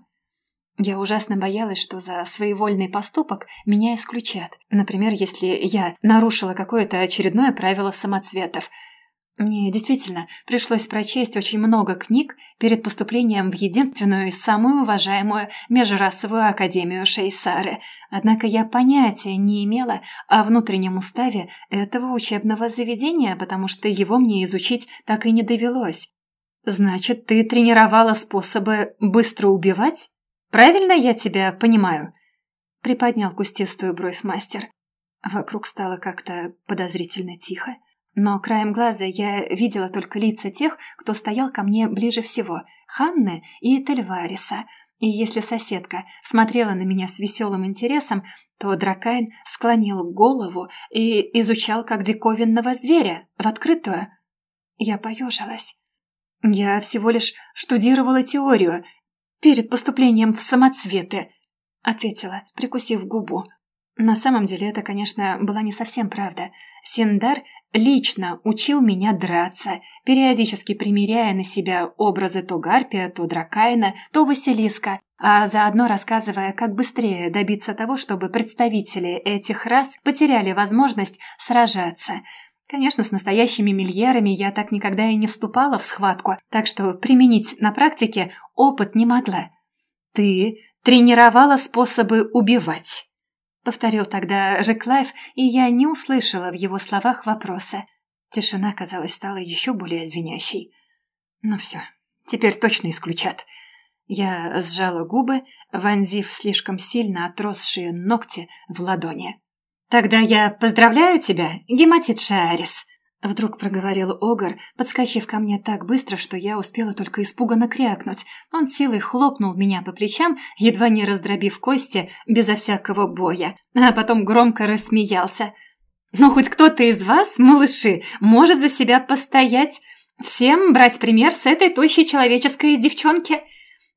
Я ужасно боялась, что за своевольный поступок меня исключат. Например, если я нарушила какое-то очередное правило самоцветов – мне действительно пришлось прочесть очень много книг перед поступлением в единственную и самую уважаемую межрасовую академию Шейсары, однако я понятия не имела о внутреннем уставе этого учебного заведения, потому что его мне изучить так и не довелось. «Значит, ты тренировала способы быстро убивать? Правильно я тебя понимаю?» Приподнял кустистую бровь мастер. Вокруг стало как-то подозрительно тихо. Но краем глаза я видела только лица тех, кто стоял ко мне ближе всего – Ханны и Тельвариса. И если соседка смотрела на меня с веселым интересом, то Дракайн склонил голову и изучал как диковинного зверя в открытую. Я поежилась. Я всего лишь штудировала теорию перед поступлением в самоцветы, ответила, прикусив губу. На самом деле это, конечно, была не совсем правда. Синдар лично учил меня драться, периодически примеряя на себя образы то Гарпия, то Дракайна, то Василиска, а заодно рассказывая, как быстрее добиться того, чтобы представители этих рас потеряли возможность сражаться. Конечно, с настоящими мильерами я так никогда и не вступала в схватку, так что применить на практике опыт не могла. «Ты тренировала способы убивать», Повторил тогда Реклайф, и я не услышала в его словах вопроса. Тишина, казалось, стала еще более звенящей. Ну все, теперь точно исключат. Я сжала губы, вонзив слишком сильно отросшие ногти в ладони. «Тогда я поздравляю тебя, гематит Шаарис!» Вдруг проговорил Огар, подскочив ко мне так быстро, что я успела только испуганно крякнуть. Он силой хлопнул меня по плечам, едва не раздробив кости, безо всякого боя, а потом громко рассмеялся. «Ну, хоть кто-то из вас, малыши, может за себя постоять. Всем брать пример с этой тощей человеческой девчонки».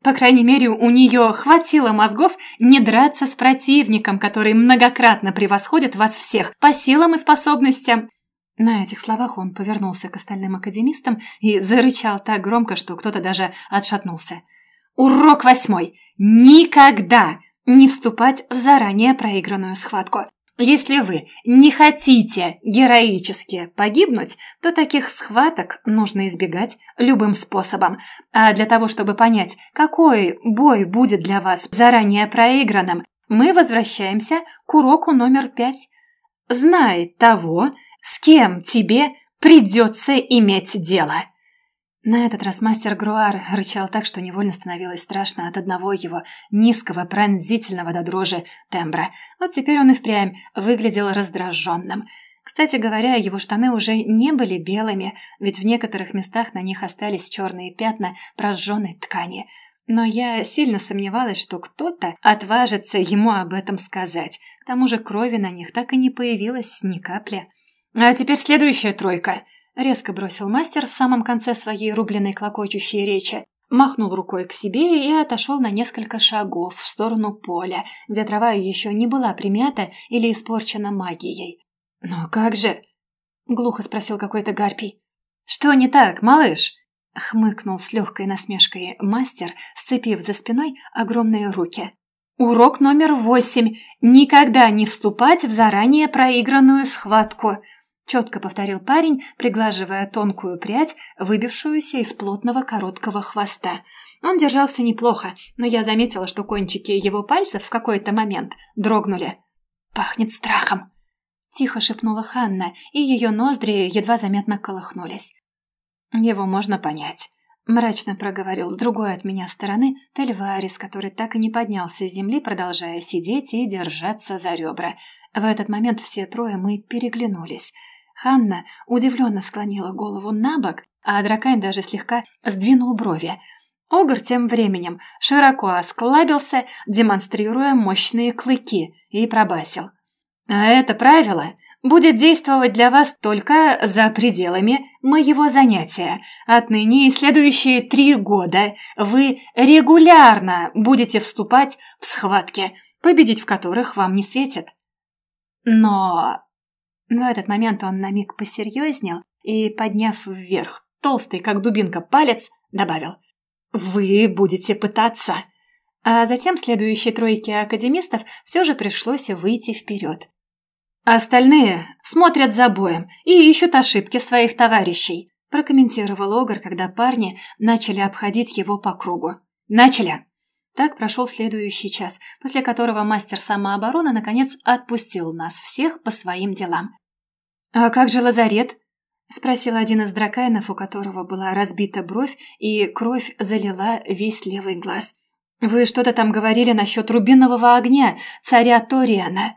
По крайней мере, у нее хватило мозгов не драться с противником, который многократно превосходит вас всех по силам и способностям. На этих словах он повернулся к остальным академистам и зарычал так громко, что кто-то даже отшатнулся. «Урок восьмой! Никогда не вступать в заранее проигранную схватку! Если вы не хотите героически погибнуть, то таких схваток нужно избегать любым способом. А для того, чтобы понять, какой бой будет для вас заранее проигранным, мы возвращаемся к уроку номер пять. Знай того, с кем тебе придется иметь дело?» На этот раз мастер Груар рычал так, что невольно становилось страшно от одного его низкого, пронзительного до дрожи тембра. Вот теперь он и впрямь выглядел раздраженным. Кстати говоря, его штаны уже не были белыми, ведь в некоторых местах на них остались черные пятна прожженной ткани. Но я сильно сомневалась, что кто-то отважится ему об этом сказать. К тому же крови на них так и не появилось ни капли. «А теперь следующая тройка», — резко бросил мастер в самом конце своей рубленной клокочущей речи, махнул рукой к себе и отошел на несколько шагов в сторону поля, где трава еще не была примята или испорчена магией. «Но как же?» — глухо спросил какой-то гарпий. «Что не так, малыш?» — хмыкнул с легкой насмешкой мастер, сцепив за спиной огромные руки. «Урок номер восемь. Никогда не вступать в заранее проигранную схватку», четко повторил парень, приглаживая тонкую прядь, выбившуюся из плотного короткого хвоста. Он держался неплохо, но я заметила, что кончики его пальцев в какой-то момент дрогнули. «Пахнет страхом!» – тихо шепнула Ханна, и ее ноздри едва заметно колыхнулись. «Его можно понять», – мрачно проговорил с другой от меня стороны Тельварис, который так и не поднялся с земли, продолжая сидеть и держаться за ребра. В этот момент все трое мы переглянулись – Ханна удивленно склонила голову на бок, а Дракайн даже слегка сдвинул брови. Огр тем временем широко осклабился, демонстрируя мощные клыки, и пробасил. «А это правило будет действовать для вас только за пределами моего занятия. Отныне и следующие три года вы регулярно будете вступать в схватки, победить в которых вам не светит. Но в этот момент он на миг посерьезнел и, подняв вверх толстый, как дубинка, палец, добавил «Вы будете пытаться». А затем следующей тройке академистов все же пришлось выйти вперед. «Остальные смотрят за боем и ищут ошибки своих товарищей», прокомментировал Огр, когда парни начали обходить его по кругу. «Начали!» Так прошел следующий час, после которого мастер самообороны наконец отпустил нас всех по своим делам. «А как же лазарет?» – спросил один из дракайнов, у которого была разбита бровь, и кровь залила весь левый глаз. «Вы что-то там говорили насчет рубинового огня, царя Ториана?»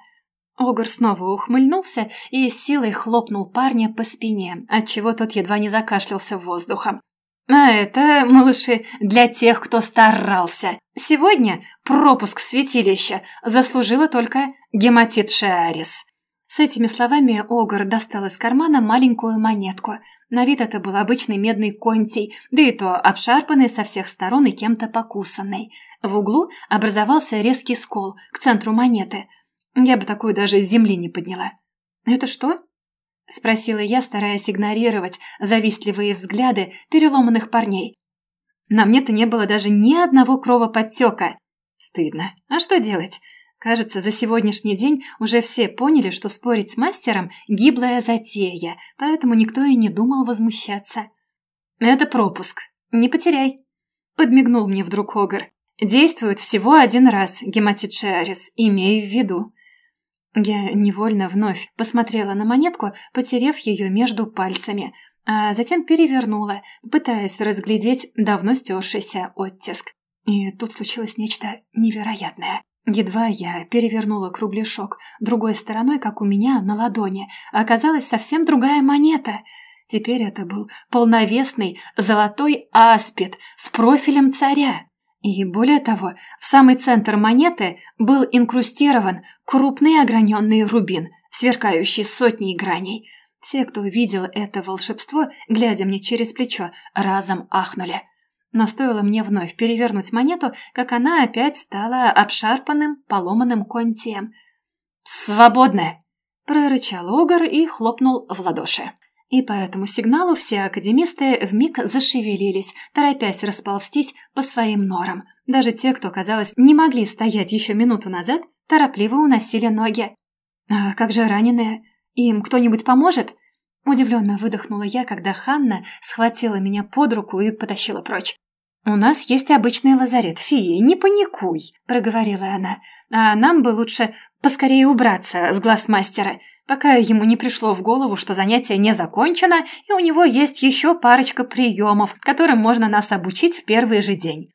Огр снова ухмыльнулся и силой хлопнул парня по спине, отчего тот едва не закашлялся воздухом. А это, малыши, для тех, кто старался. Сегодня пропуск в святилище заслужила только гематит Шиарис. С этими словами Огр достал из кармана маленькую монетку. На вид это был обычный медный контий, да и то обшарпанный со всех сторон и кем-то покусанный. В углу образовался резкий скол к центру монеты. Я бы такую даже с земли не подняла. «Это что?» – спросила я, стараясь игнорировать завистливые взгляды переломанных парней. На мне-то не было даже ни одного кровоподтека. Стыдно. А что делать? Кажется, за сегодняшний день уже все поняли, что спорить с мастером – гиблая затея, поэтому никто и не думал возмущаться. «Это пропуск. Не потеряй», – подмигнул мне вдруг Огр. «Действует всего один раз, гематит Шиарис, имей в виду». Я невольно вновь посмотрела на монетку, потерев ее между пальцами, а затем перевернула, пытаясь разглядеть давно стершийся оттиск. И тут случилось нечто невероятное. Едва я перевернула кругляшок другой стороной, как у меня на ладони, оказалась совсем другая монета. Теперь это был полновесный золотой аспид с профилем царя. И более того, в самый центр монеты был инкрустирован крупный ограненный рубин, сверкающий сотней граней. Все, кто видел это волшебство, глядя мне через плечо, разом ахнули. Но стоило мне вновь перевернуть монету, как она опять стала обшарпанным, поломанным контием. «Свободно!» – прорычал Огар и хлопнул в ладоши. И по этому сигналу все академисты вмиг зашевелились, торопясь расползтись по своим норам. Даже те, кто, казалось, не могли стоять еще минуту назад, торопливо уносили ноги. «А как же раненые? Им кто-нибудь поможет?» Удивленно выдохнула я, когда Ханна схватила меня под руку и потащила прочь. «У нас есть обычный лазарет, феи, не паникуй», — проговорила она. «А нам бы лучше поскорее убраться с глаз мастера пока ему не пришло в голову, что занятие не закончено, и у него есть еще парочка приемов, которым можно нас обучить в первый же день.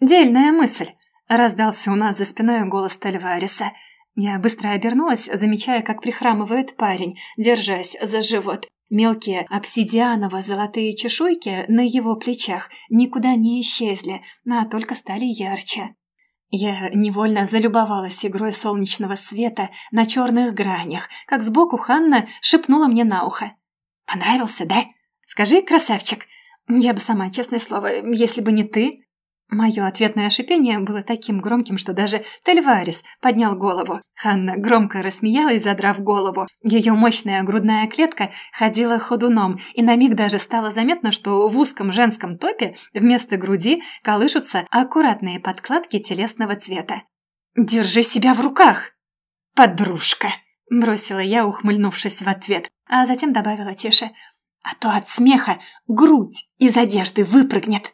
«Дельная мысль», – раздался у нас за спиной голос Тальвариса. Я быстро обернулась, замечая, как прихрамывает парень, держась за живот. Мелкие обсидианово-золотые чешуйки на его плечах никуда не исчезли, а только стали ярче. Я невольно залюбовалась игрой солнечного света на черных гранях, как сбоку Ханна шепнула мне на ухо. «Понравился, да? Скажи, красавчик. Я бы сама, честное слово, если бы не ты...» Мое ответное шипение было таким громким, что даже Тельварис поднял голову. Ханна громко рассмеялась, задрав голову. Ее мощная грудная клетка ходила ходуном, и на миг даже стало заметно, что в узком женском топе вместо груди колышутся аккуратные подкладки телесного цвета. «Держи себя в руках!» «Подружка!» Бросила я, ухмыльнувшись в ответ, а затем добавила тише. «А то от смеха грудь из одежды выпрыгнет!»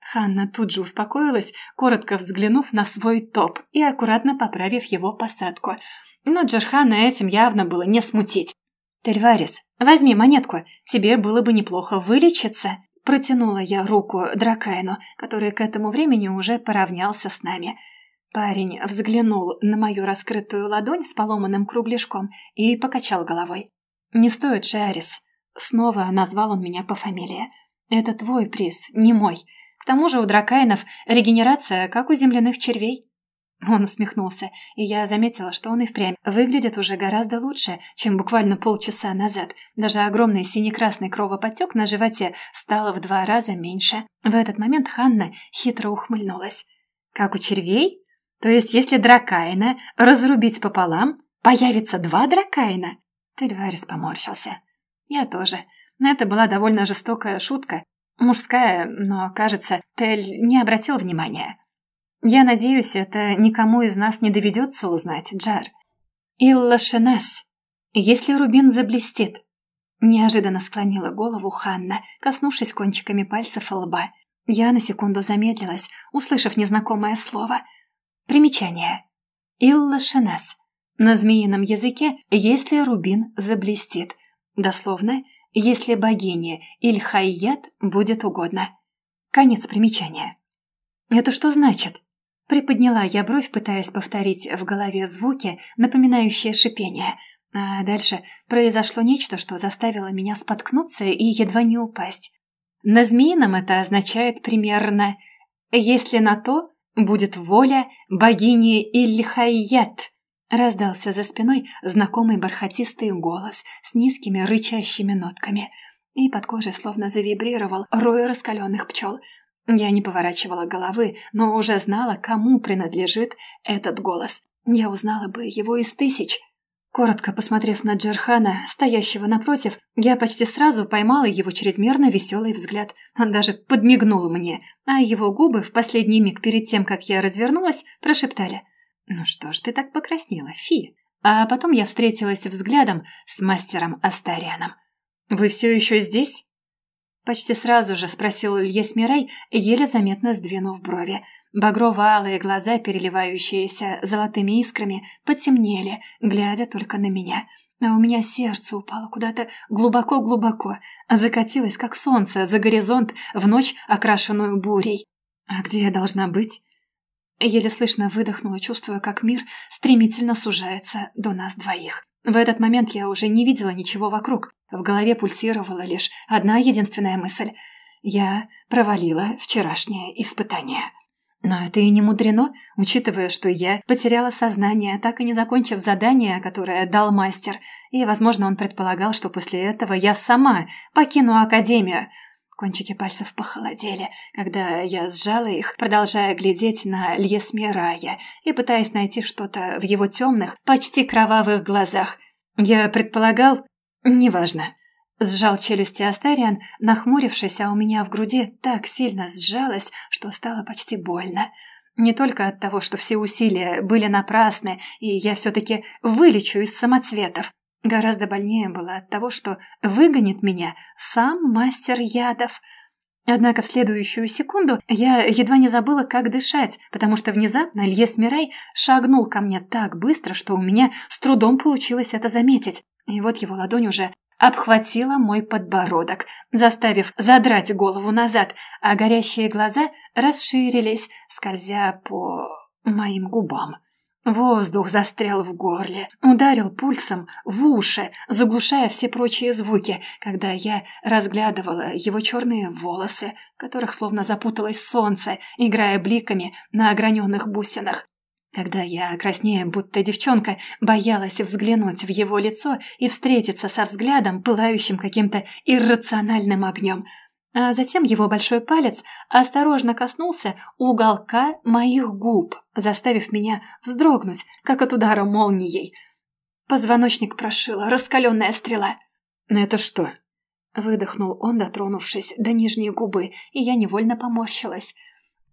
Ханна тут же успокоилась, коротко взглянув на свой топ и аккуратно поправив его посадку. Но Джерхана этим явно было не смутить. «Тельварис, возьми монетку, тебе было бы неплохо вылечиться», Протянула я руку Дракайну, который к этому времени уже поравнялся с нами. Парень взглянул на мою раскрытую ладонь с поломанным кругляшком и покачал головой. «Не стоит, Шиарис». Снова назвал он меня по фамилии. «Это твой приз, не мой. Тому же у дракайнов регенерация, как у земляных червей». Он усмехнулся, и я заметила, что он и впрямь выглядит уже гораздо лучше, чем буквально полчаса назад. Даже огромный сине-красный кровопотек на животе стало в два раза меньше. В этот момент Ханна хитро ухмыльнулась. «Как у червей? То есть если дракайна разрубить пополам, появится два дракайна?» Тельварис поморщился. «Я тоже. Но это была довольно жестокая шутка. Мужская, но, кажется, Тель не обратил внимания». Я надеюсь, это никому из нас не доведется узнать, Джар. Илла Шенес, если рубин заблестит. Неожиданно склонила голову Ханна, коснувшись кончиками пальцев лба. Я на секунду замедлилась, услышав незнакомое слово. Примечание. Илла Шенес. На змеином языке «если рубин заблестит». Дословно «если богине Ильхайят будет угодно». Конец примечания. «Это что значит?» Приподняла я бровь, пытаясь повторить в голове звуки, напоминающие шипение. А дальше произошло нечто, что заставило меня споткнуться и едва не упасть. На змеином это означает примерно «если на то будет воля богини Ильхайят», раздался за спиной знакомый бархатистый голос с низкими рычащими нотками. И под кожей словно завибрировал рой раскаленных пчел – я не поворачивала головы, но уже знала, кому принадлежит этот голос. Я узнала бы его из тысяч. Коротко посмотрев на Джерхана, стоящего напротив, я почти сразу поймала его чрезмерно веселый взгляд. Он даже подмигнул мне, а его губы в последний миг перед тем, как я развернулась, прошептали «Ну что ж ты так покраснела, Фи?» А потом я встретилась взглядом с мастером Астарианом. «Вы все еще здесь?» Почти сразу же спросил Ильес Мирай, еле заметно сдвинув брови. Багрово-алые глаза, переливающиеся золотыми искрами, потемнели, глядя только на меня. А у меня сердце упало куда-то глубоко-глубоко, закатилось, как солнце, за горизонт в ночь, окрашенную бурей. А где я должна быть? Еле слышно выдохнула, чувствуя, как мир стремительно сужается до нас двоих. В этот момент я уже не видела ничего вокруг. В голове пульсировала лишь одна единственная мысль. Я провалила вчерашнее испытание. Но это и не мудрено, учитывая, что я потеряла сознание, так и не закончив задание, которое дал мастер, и, возможно, он предполагал, что после этого я сама покину Академию. Кончики пальцев похолодели, когда я сжала их, продолжая глядеть на Льесмирая и пытаясь найти что-то в его темных, почти кровавых глазах. Я предполагал... Неважно. Сжал челюсти Астариан, нахмурившись, а у меня в груди так сильно сжалось, что стало почти больно. Не только от того, что все усилия были напрасны, и я все-таки вылечу из самоцветов, Гораздо больнее было от того, что выгонит меня сам мастер ядов. Однако в следующую секунду я едва не забыла, как дышать, потому что внезапно Льес Мирай шагнул ко мне так быстро, что у меня с трудом получилось это заметить. И вот его ладонь уже обхватила мой подбородок, заставив задрать голову назад, а горящие глаза расширились, скользя по моим губам. Воздух застрял в горле, ударил пульсом в уши, заглушая все прочие звуки, когда я разглядывала его черные волосы, которых словно запуталось солнце, играя бликами на ограненных бусинах. Когда я, краснея, будто девчонка, боялась взглянуть в его лицо и встретиться со взглядом, пылающим каким-то иррациональным огнем – а затем его большой палец осторожно коснулся уголка моих губ, заставив меня вздрогнуть, как от удара молнией. Позвоночник прошила раскаленная стрела. «Это что?» Выдохнул он, дотронувшись до нижней губы, и я невольно поморщилась.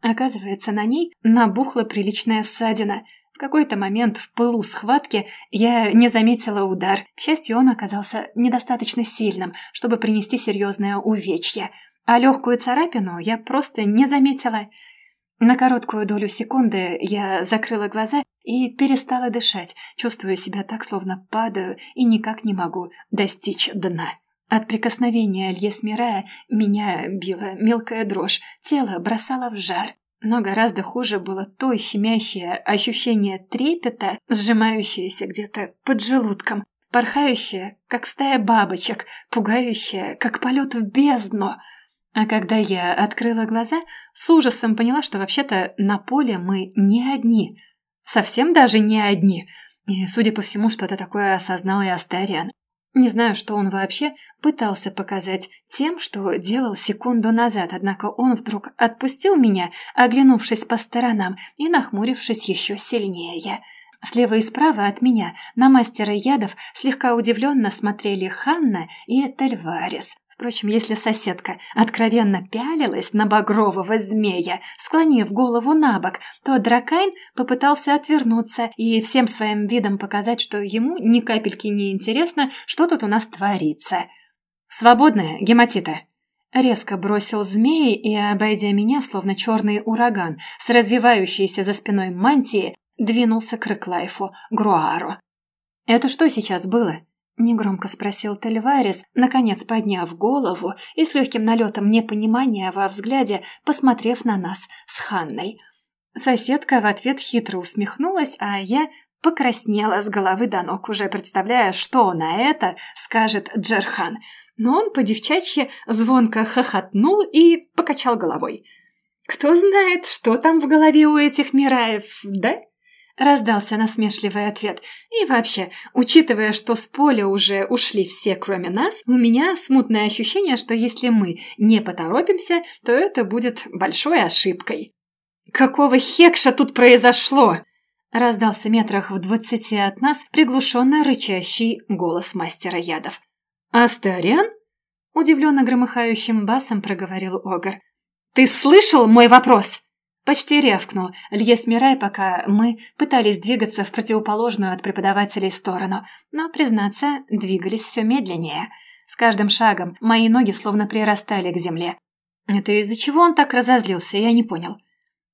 Оказывается, на ней набухла приличная ссадина. В какой-то момент в пылу схватки я не заметила удар. К счастью, он оказался недостаточно сильным, чтобы принести серьезное увечье. А легкую царапину я просто не заметила. На короткую долю секунды я закрыла глаза и перестала дышать, чувствуя себя так, словно падаю и никак не могу достичь дна. От прикосновения Льес Мирая меня била мелкая дрожь, тело бросало в жар. Но гораздо хуже было то щемящее ощущение трепета, сжимающееся где-то под желудком, порхающее, как стая бабочек, пугающее, как полет в бездну. А когда я открыла глаза, с ужасом поняла, что вообще-то на поле мы не одни. Совсем даже не одни. И, судя по всему, что-то такое осознал и Астариан. Не знаю, что он вообще пытался показать тем, что делал секунду назад, однако он вдруг отпустил меня, оглянувшись по сторонам и нахмурившись еще сильнее. Слева и справа от меня на мастера ядов слегка удивленно смотрели Ханна и Тельварис. Впрочем, если соседка откровенно пялилась на багрового змея, склонив голову на бок, то Дракайн попытался отвернуться и всем своим видом показать, что ему ни капельки не интересно, что тут у нас творится. «Свободная, гематита!» Резко бросил змеи и, обойдя меня, словно черный ураган, с развивающейся за спиной мантии, двинулся к Реклайфу, Груару. «Это что сейчас было?» Негромко спросил Тельварис, наконец подняв голову и с легким налетом непонимания во взгляде, посмотрев на нас с Ханной. Соседка в ответ хитро усмехнулась, а я покраснела с головы до ног, уже представляя, что на это скажет Джерхан. Но он по-девчачьи звонко хохотнул и покачал головой. «Кто знает, что там в голове у этих Мираев, да?» Раздался насмешливый ответ. И вообще, учитывая, что с поля уже ушли все, кроме нас, у меня смутное ощущение, что если мы не поторопимся, то это будет большой ошибкой. «Какого хекша тут произошло?» Раздался метрах в двадцати от нас приглушенно рычащий голос мастера ядов. «Астариан?» Удивленно громыхающим басом проговорил Огар. «Ты слышал мой вопрос?» Почти рявкнул Льес Мирай, пока мы пытались двигаться в противоположную от преподавателей сторону, но, признаться, двигались все медленнее. С каждым шагом мои ноги словно прирастали к земле. Это из-за чего он так разозлился, я не понял.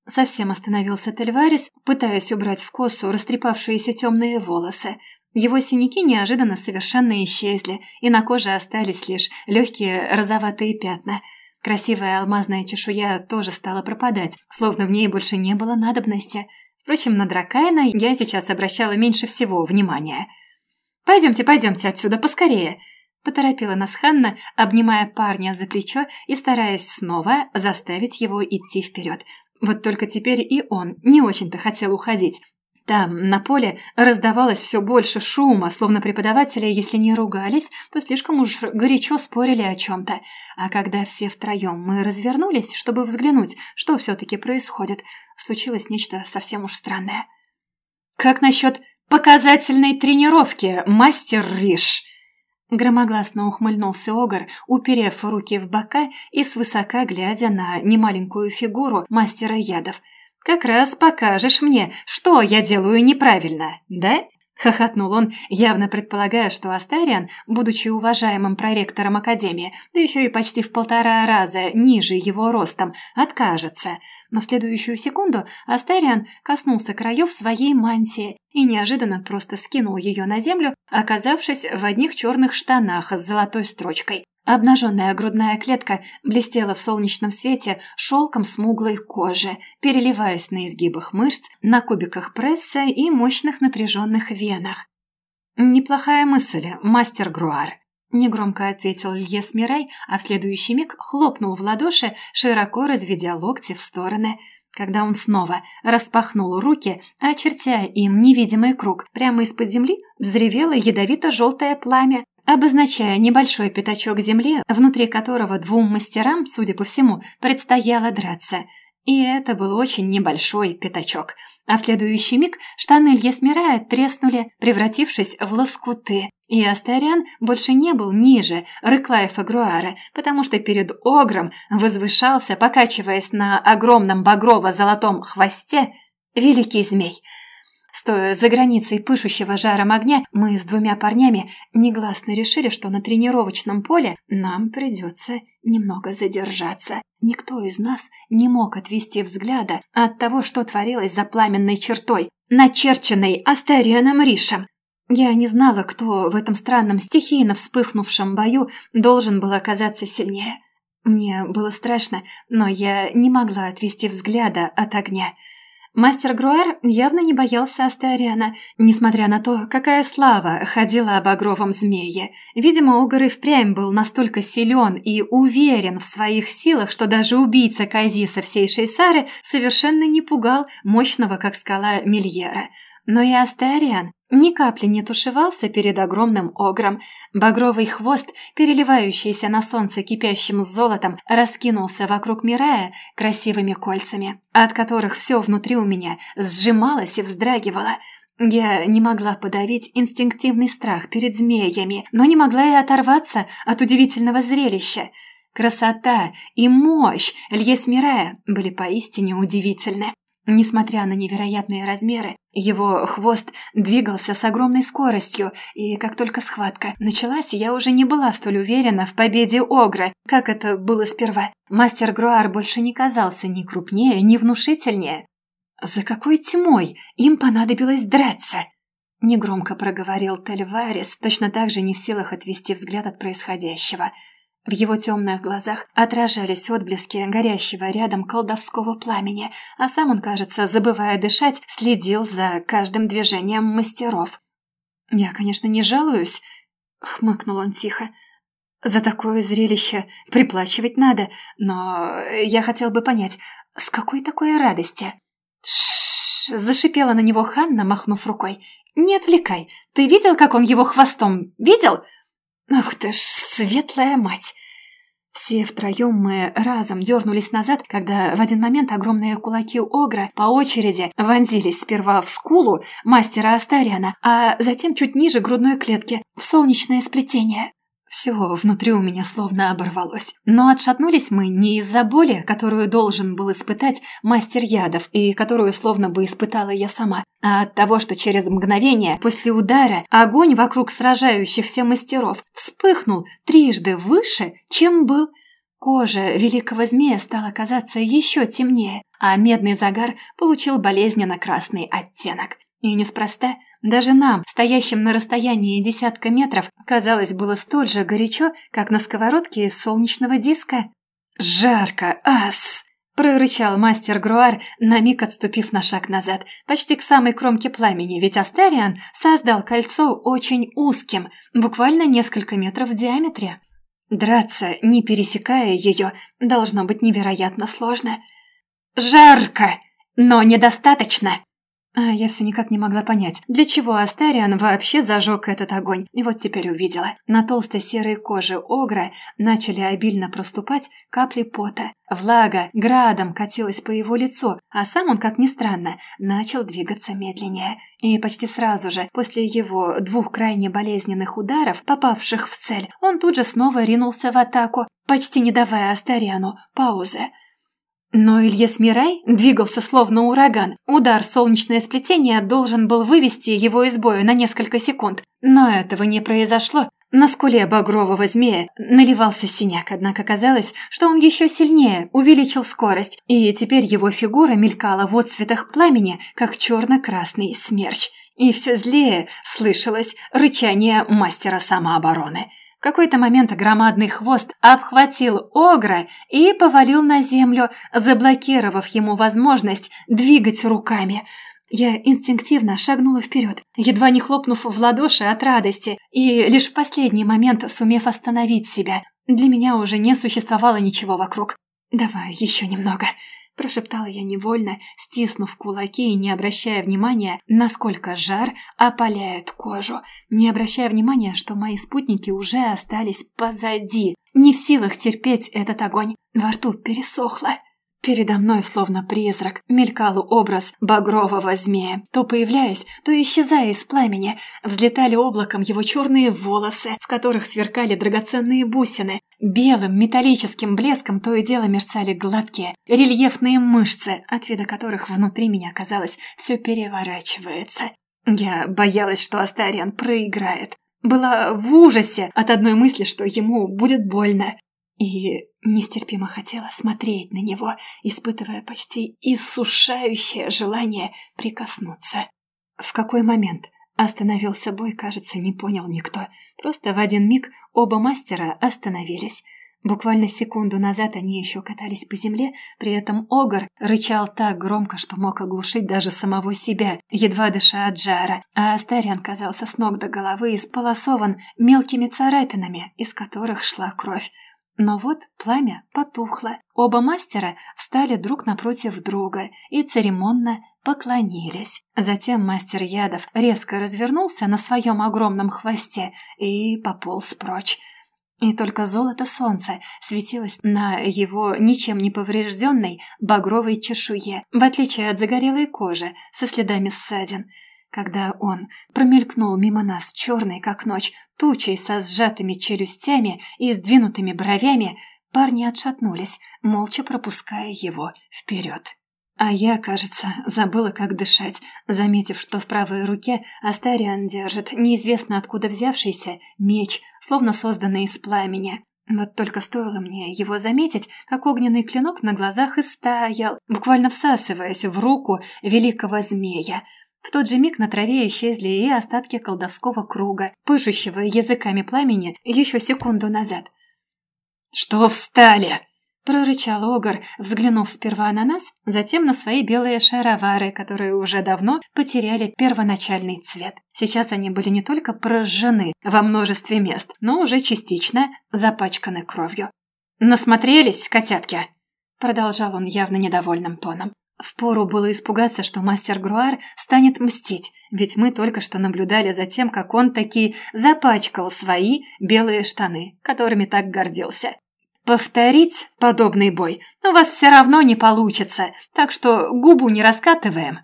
Совсем остановился Тельварис, пытаясь убрать в косу растрепавшиеся темные волосы. Его синяки неожиданно совершенно исчезли, и на коже остались лишь легкие розоватые пятна – Красивая алмазная чешуя тоже стала пропадать, словно в ней больше не было надобности. Впрочем, на Дракайна я сейчас обращала меньше всего внимания. «Пойдемте, пойдемте отсюда, поскорее!» Поторопила нас Ханна, обнимая парня за плечо и стараясь снова заставить его идти вперед. Вот только теперь и он не очень-то хотел уходить. Там, на поле, раздавалось все больше шума, словно преподаватели, если не ругались, то слишком уж горячо спорили о чем-то. А когда все втроем мы развернулись, чтобы взглянуть, что все-таки происходит, случилось нечто совсем уж странное. «Как насчет показательной тренировки, мастер Риш?» Громогласно ухмыльнулся Огар, уперев руки в бока и свысока глядя на немаленькую фигуру мастера ядов – как раз покажешь мне, что я делаю неправильно, да?» Хохотнул он, явно предполагая, что Астариан, будучи уважаемым проректором Академии, да еще и почти в полтора раза ниже его ростом, откажется. Но в следующую секунду Астариан коснулся краев своей мантии и неожиданно просто скинул ее на землю, оказавшись в одних черных штанах с золотой строчкой. Обнаженная грудная клетка блестела в солнечном свете шелком смуглой кожи, переливаясь на изгибах мышц, на кубиках пресса и мощных напряженных венах. «Неплохая мысль, мастер Груар», — негромко ответил Льес Мирай, а в следующий миг хлопнул в ладоши, широко разведя локти в стороны. Когда он снова распахнул руки, очертя им невидимый круг, прямо из-под земли взревело ядовито-желтое пламя, обозначая небольшой пятачок земли, внутри которого двум мастерам, судя по всему, предстояло драться. И это был очень небольшой пятачок. А в следующий миг штаны Льесмирая треснули, превратившись в лоскуты. И Астариан больше не был ниже Рыклаева Груара, потому что перед Огром возвышался, покачиваясь на огромном багрово-золотом хвосте, великий змей – Стоя за границей пышущего жаром огня, мы с двумя парнями негласно решили, что на тренировочном поле нам придется немного задержаться. Никто из нас не мог отвести взгляда от того, что творилось за пламенной чертой, начерченной Астерианом Ришем. Я не знала, кто в этом странном стихийно вспыхнувшем бою должен был оказаться сильнее. Мне было страшно, но я не могла отвести взгляда от огня. Мастер Груэр явно не боялся Астариана, несмотря на то, какая слава ходила об огровом змее. Видимо, Огар и впрямь был настолько силен и уверен в своих силах, что даже убийца Казиса всей Шейсары совершенно не пугал мощного, как скала, Мильера. Но и Астариан ни капли не тушевался перед огромным огром. Багровый хвост, переливающийся на солнце кипящим золотом, раскинулся вокруг Мирая красивыми кольцами, от которых все внутри у меня сжималось и вздрагивало. Я не могла подавить инстинктивный страх перед змеями, но не могла и оторваться от удивительного зрелища. Красота и мощь Льес Мирая были поистине удивительны. Несмотря на невероятные размеры, его хвост двигался с огромной скоростью, и как только схватка началась, я уже не была столь уверена в победе Огра, как это было сперва. Мастер Груар больше не казался ни крупнее, ни внушительнее. «За какой тьмой им понадобилось драться?» Негромко проговорил Тельварис, точно так же не в силах отвести взгляд от происходящего – в его темных глазах отражались отблески горящего рядом колдовского пламени, а сам он, кажется, забывая дышать, следил за каждым движением мастеров. «Я, конечно, не жалуюсь», — хмыкнул он тихо. «За такое зрелище приплачивать надо, но я хотел бы понять, с какой такой радости?» «Тш-ш-ш!» зашипела на него Ханна, махнув рукой. «Не отвлекай. Ты видел, как он его хвостом? Видел?» Ах ты ж, светлая мать! Все втроем мы разом дернулись назад, когда в один момент огромные кулаки Огра по очереди вонзились сперва в скулу мастера Астариана, а затем чуть ниже грудной клетки, в солнечное сплетение. Все внутри у меня словно оборвалось. Но отшатнулись мы не из-за боли, которую должен был испытать мастер ядов и которую словно бы испытала я сама, а от того, что через мгновение после удара огонь вокруг сражающихся мастеров вспыхнул трижды выше, чем был. Кожа великого змея стала казаться еще темнее, а медный загар получил болезненно красный оттенок. И неспроста даже нам, стоящим на расстоянии десятка метров, казалось, было столь же горячо, как на сковородке из солнечного диска. «Жарко, ас!» – прорычал мастер Груар, на миг отступив на шаг назад, почти к самой кромке пламени, ведь Астариан создал кольцо очень узким, буквально несколько метров в диаметре. Драться, не пересекая ее, должно быть невероятно сложно. «Жарко, но недостаточно!» А я все никак не могла понять, для чего Астариан вообще зажег этот огонь. И вот теперь увидела. На толстой серой коже Огра начали обильно проступать капли пота. Влага градом катилась по его лицу, а сам он, как ни странно, начал двигаться медленнее. И почти сразу же, после его двух крайне болезненных ударов, попавших в цель, он тут же снова ринулся в атаку, почти не давая Астариану паузы. Но Ильяс Мирай двигался словно ураган. Удар в солнечное сплетение должен был вывести его из боя на несколько секунд. Но этого не произошло. На скуле багрового змея наливался синяк, однако казалось, что он еще сильнее увеличил скорость, и теперь его фигура мелькала в отцветах пламени, как черно-красный смерч. И все злее слышалось рычание мастера самообороны – какой-то момент громадный хвост обхватил Огра и повалил на землю, заблокировав ему возможность двигать руками. Я инстинктивно шагнула вперед, едва не хлопнув в ладоши от радости, и лишь в последний момент сумев остановить себя. Для меня уже не существовало ничего вокруг. «Давай еще немного», прошептала я невольно, стиснув кулаки и не обращая внимания, насколько жар опаляет кожу, не обращая внимания, что мои спутники уже остались позади, не в силах терпеть этот огонь. Во рту пересохло. Передо мной, словно призрак, мелькал образ багрового змея. То появляясь, то исчезая из пламени, взлетали облаком его черные волосы, в которых сверкали драгоценные бусины. Белым металлическим блеском то и дело мерцали гладкие, рельефные мышцы, от вида которых внутри меня, казалось, все переворачивается. Я боялась, что Астариан проиграет. Была в ужасе от одной мысли, что ему будет больно и нестерпимо хотела смотреть на него, испытывая почти иссушающее желание прикоснуться. В какой момент остановился бой, кажется, не понял никто. Просто в один миг оба мастера остановились. Буквально секунду назад они еще катались по земле, при этом Огар рычал так громко, что мог оглушить даже самого себя, едва дыша от жара, а Астариан казался с ног до головы исполосован мелкими царапинами, из которых шла кровь. Но вот пламя потухло. Оба мастера встали друг напротив друга и церемонно поклонились. Затем мастер ядов резко развернулся на своем огромном хвосте и пополз прочь. И только золото солнца светилось на его ничем не поврежденной багровой чешуе, в отличие от загорелой кожи со следами ссадин – когда он промелькнул мимо нас черный, как ночь, тучей со сжатыми челюстями и сдвинутыми бровями, парни отшатнулись, молча пропуская его вперед. А я, кажется, забыла, как дышать, заметив, что в правой руке Астариан держит неизвестно откуда взявшийся меч, словно созданный из пламени. Вот только стоило мне его заметить, как огненный клинок на глазах истаял, буквально всасываясь в руку великого змея – в тот же миг на траве исчезли и остатки колдовского круга, пышущего языками пламени еще секунду назад. «Что встали?» – прорычал Огар, взглянув сперва на нас, затем на свои белые шаровары, которые уже давно потеряли первоначальный цвет. Сейчас они были не только прожжены во множестве мест, но уже частично запачканы кровью. «Насмотрелись, котятки?» – продолжал он явно недовольным тоном. Впору было испугаться, что мастер Груар станет мстить, ведь мы только что наблюдали за тем, как он таки запачкал свои белые штаны, которыми так гордился. Повторить подобный бой у вас все равно не получится, так что губу не раскатываем.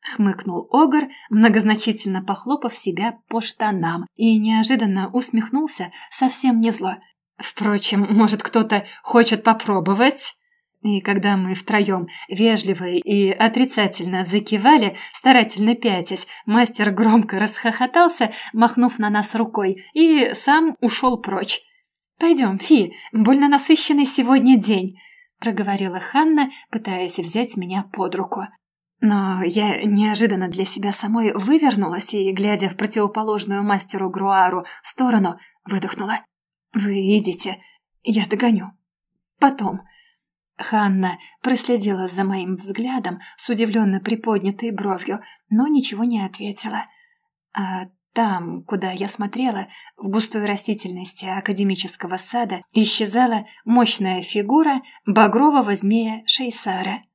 Хмыкнул Огар, многозначительно похлопав себя по штанам, и неожиданно усмехнулся совсем не зло. Впрочем, может, кто-то хочет попробовать? И когда мы втроем вежливо и отрицательно закивали, старательно пятясь, мастер громко расхохотался, махнув на нас рукой, и сам ушел прочь. «Пойдем, Фи, больно насыщенный сегодня день», — проговорила Ханна, пытаясь взять меня под руку. Но я неожиданно для себя самой вывернулась и, глядя в противоположную мастеру Груару сторону, выдохнула. «Вы идите, я догоню. Потом». Ханна проследила за моим взглядом с удивленно приподнятой бровью, но ничего не ответила. А там, куда я смотрела, в густой растительности академического сада, исчезала мощная фигура багрового змея Шейсара –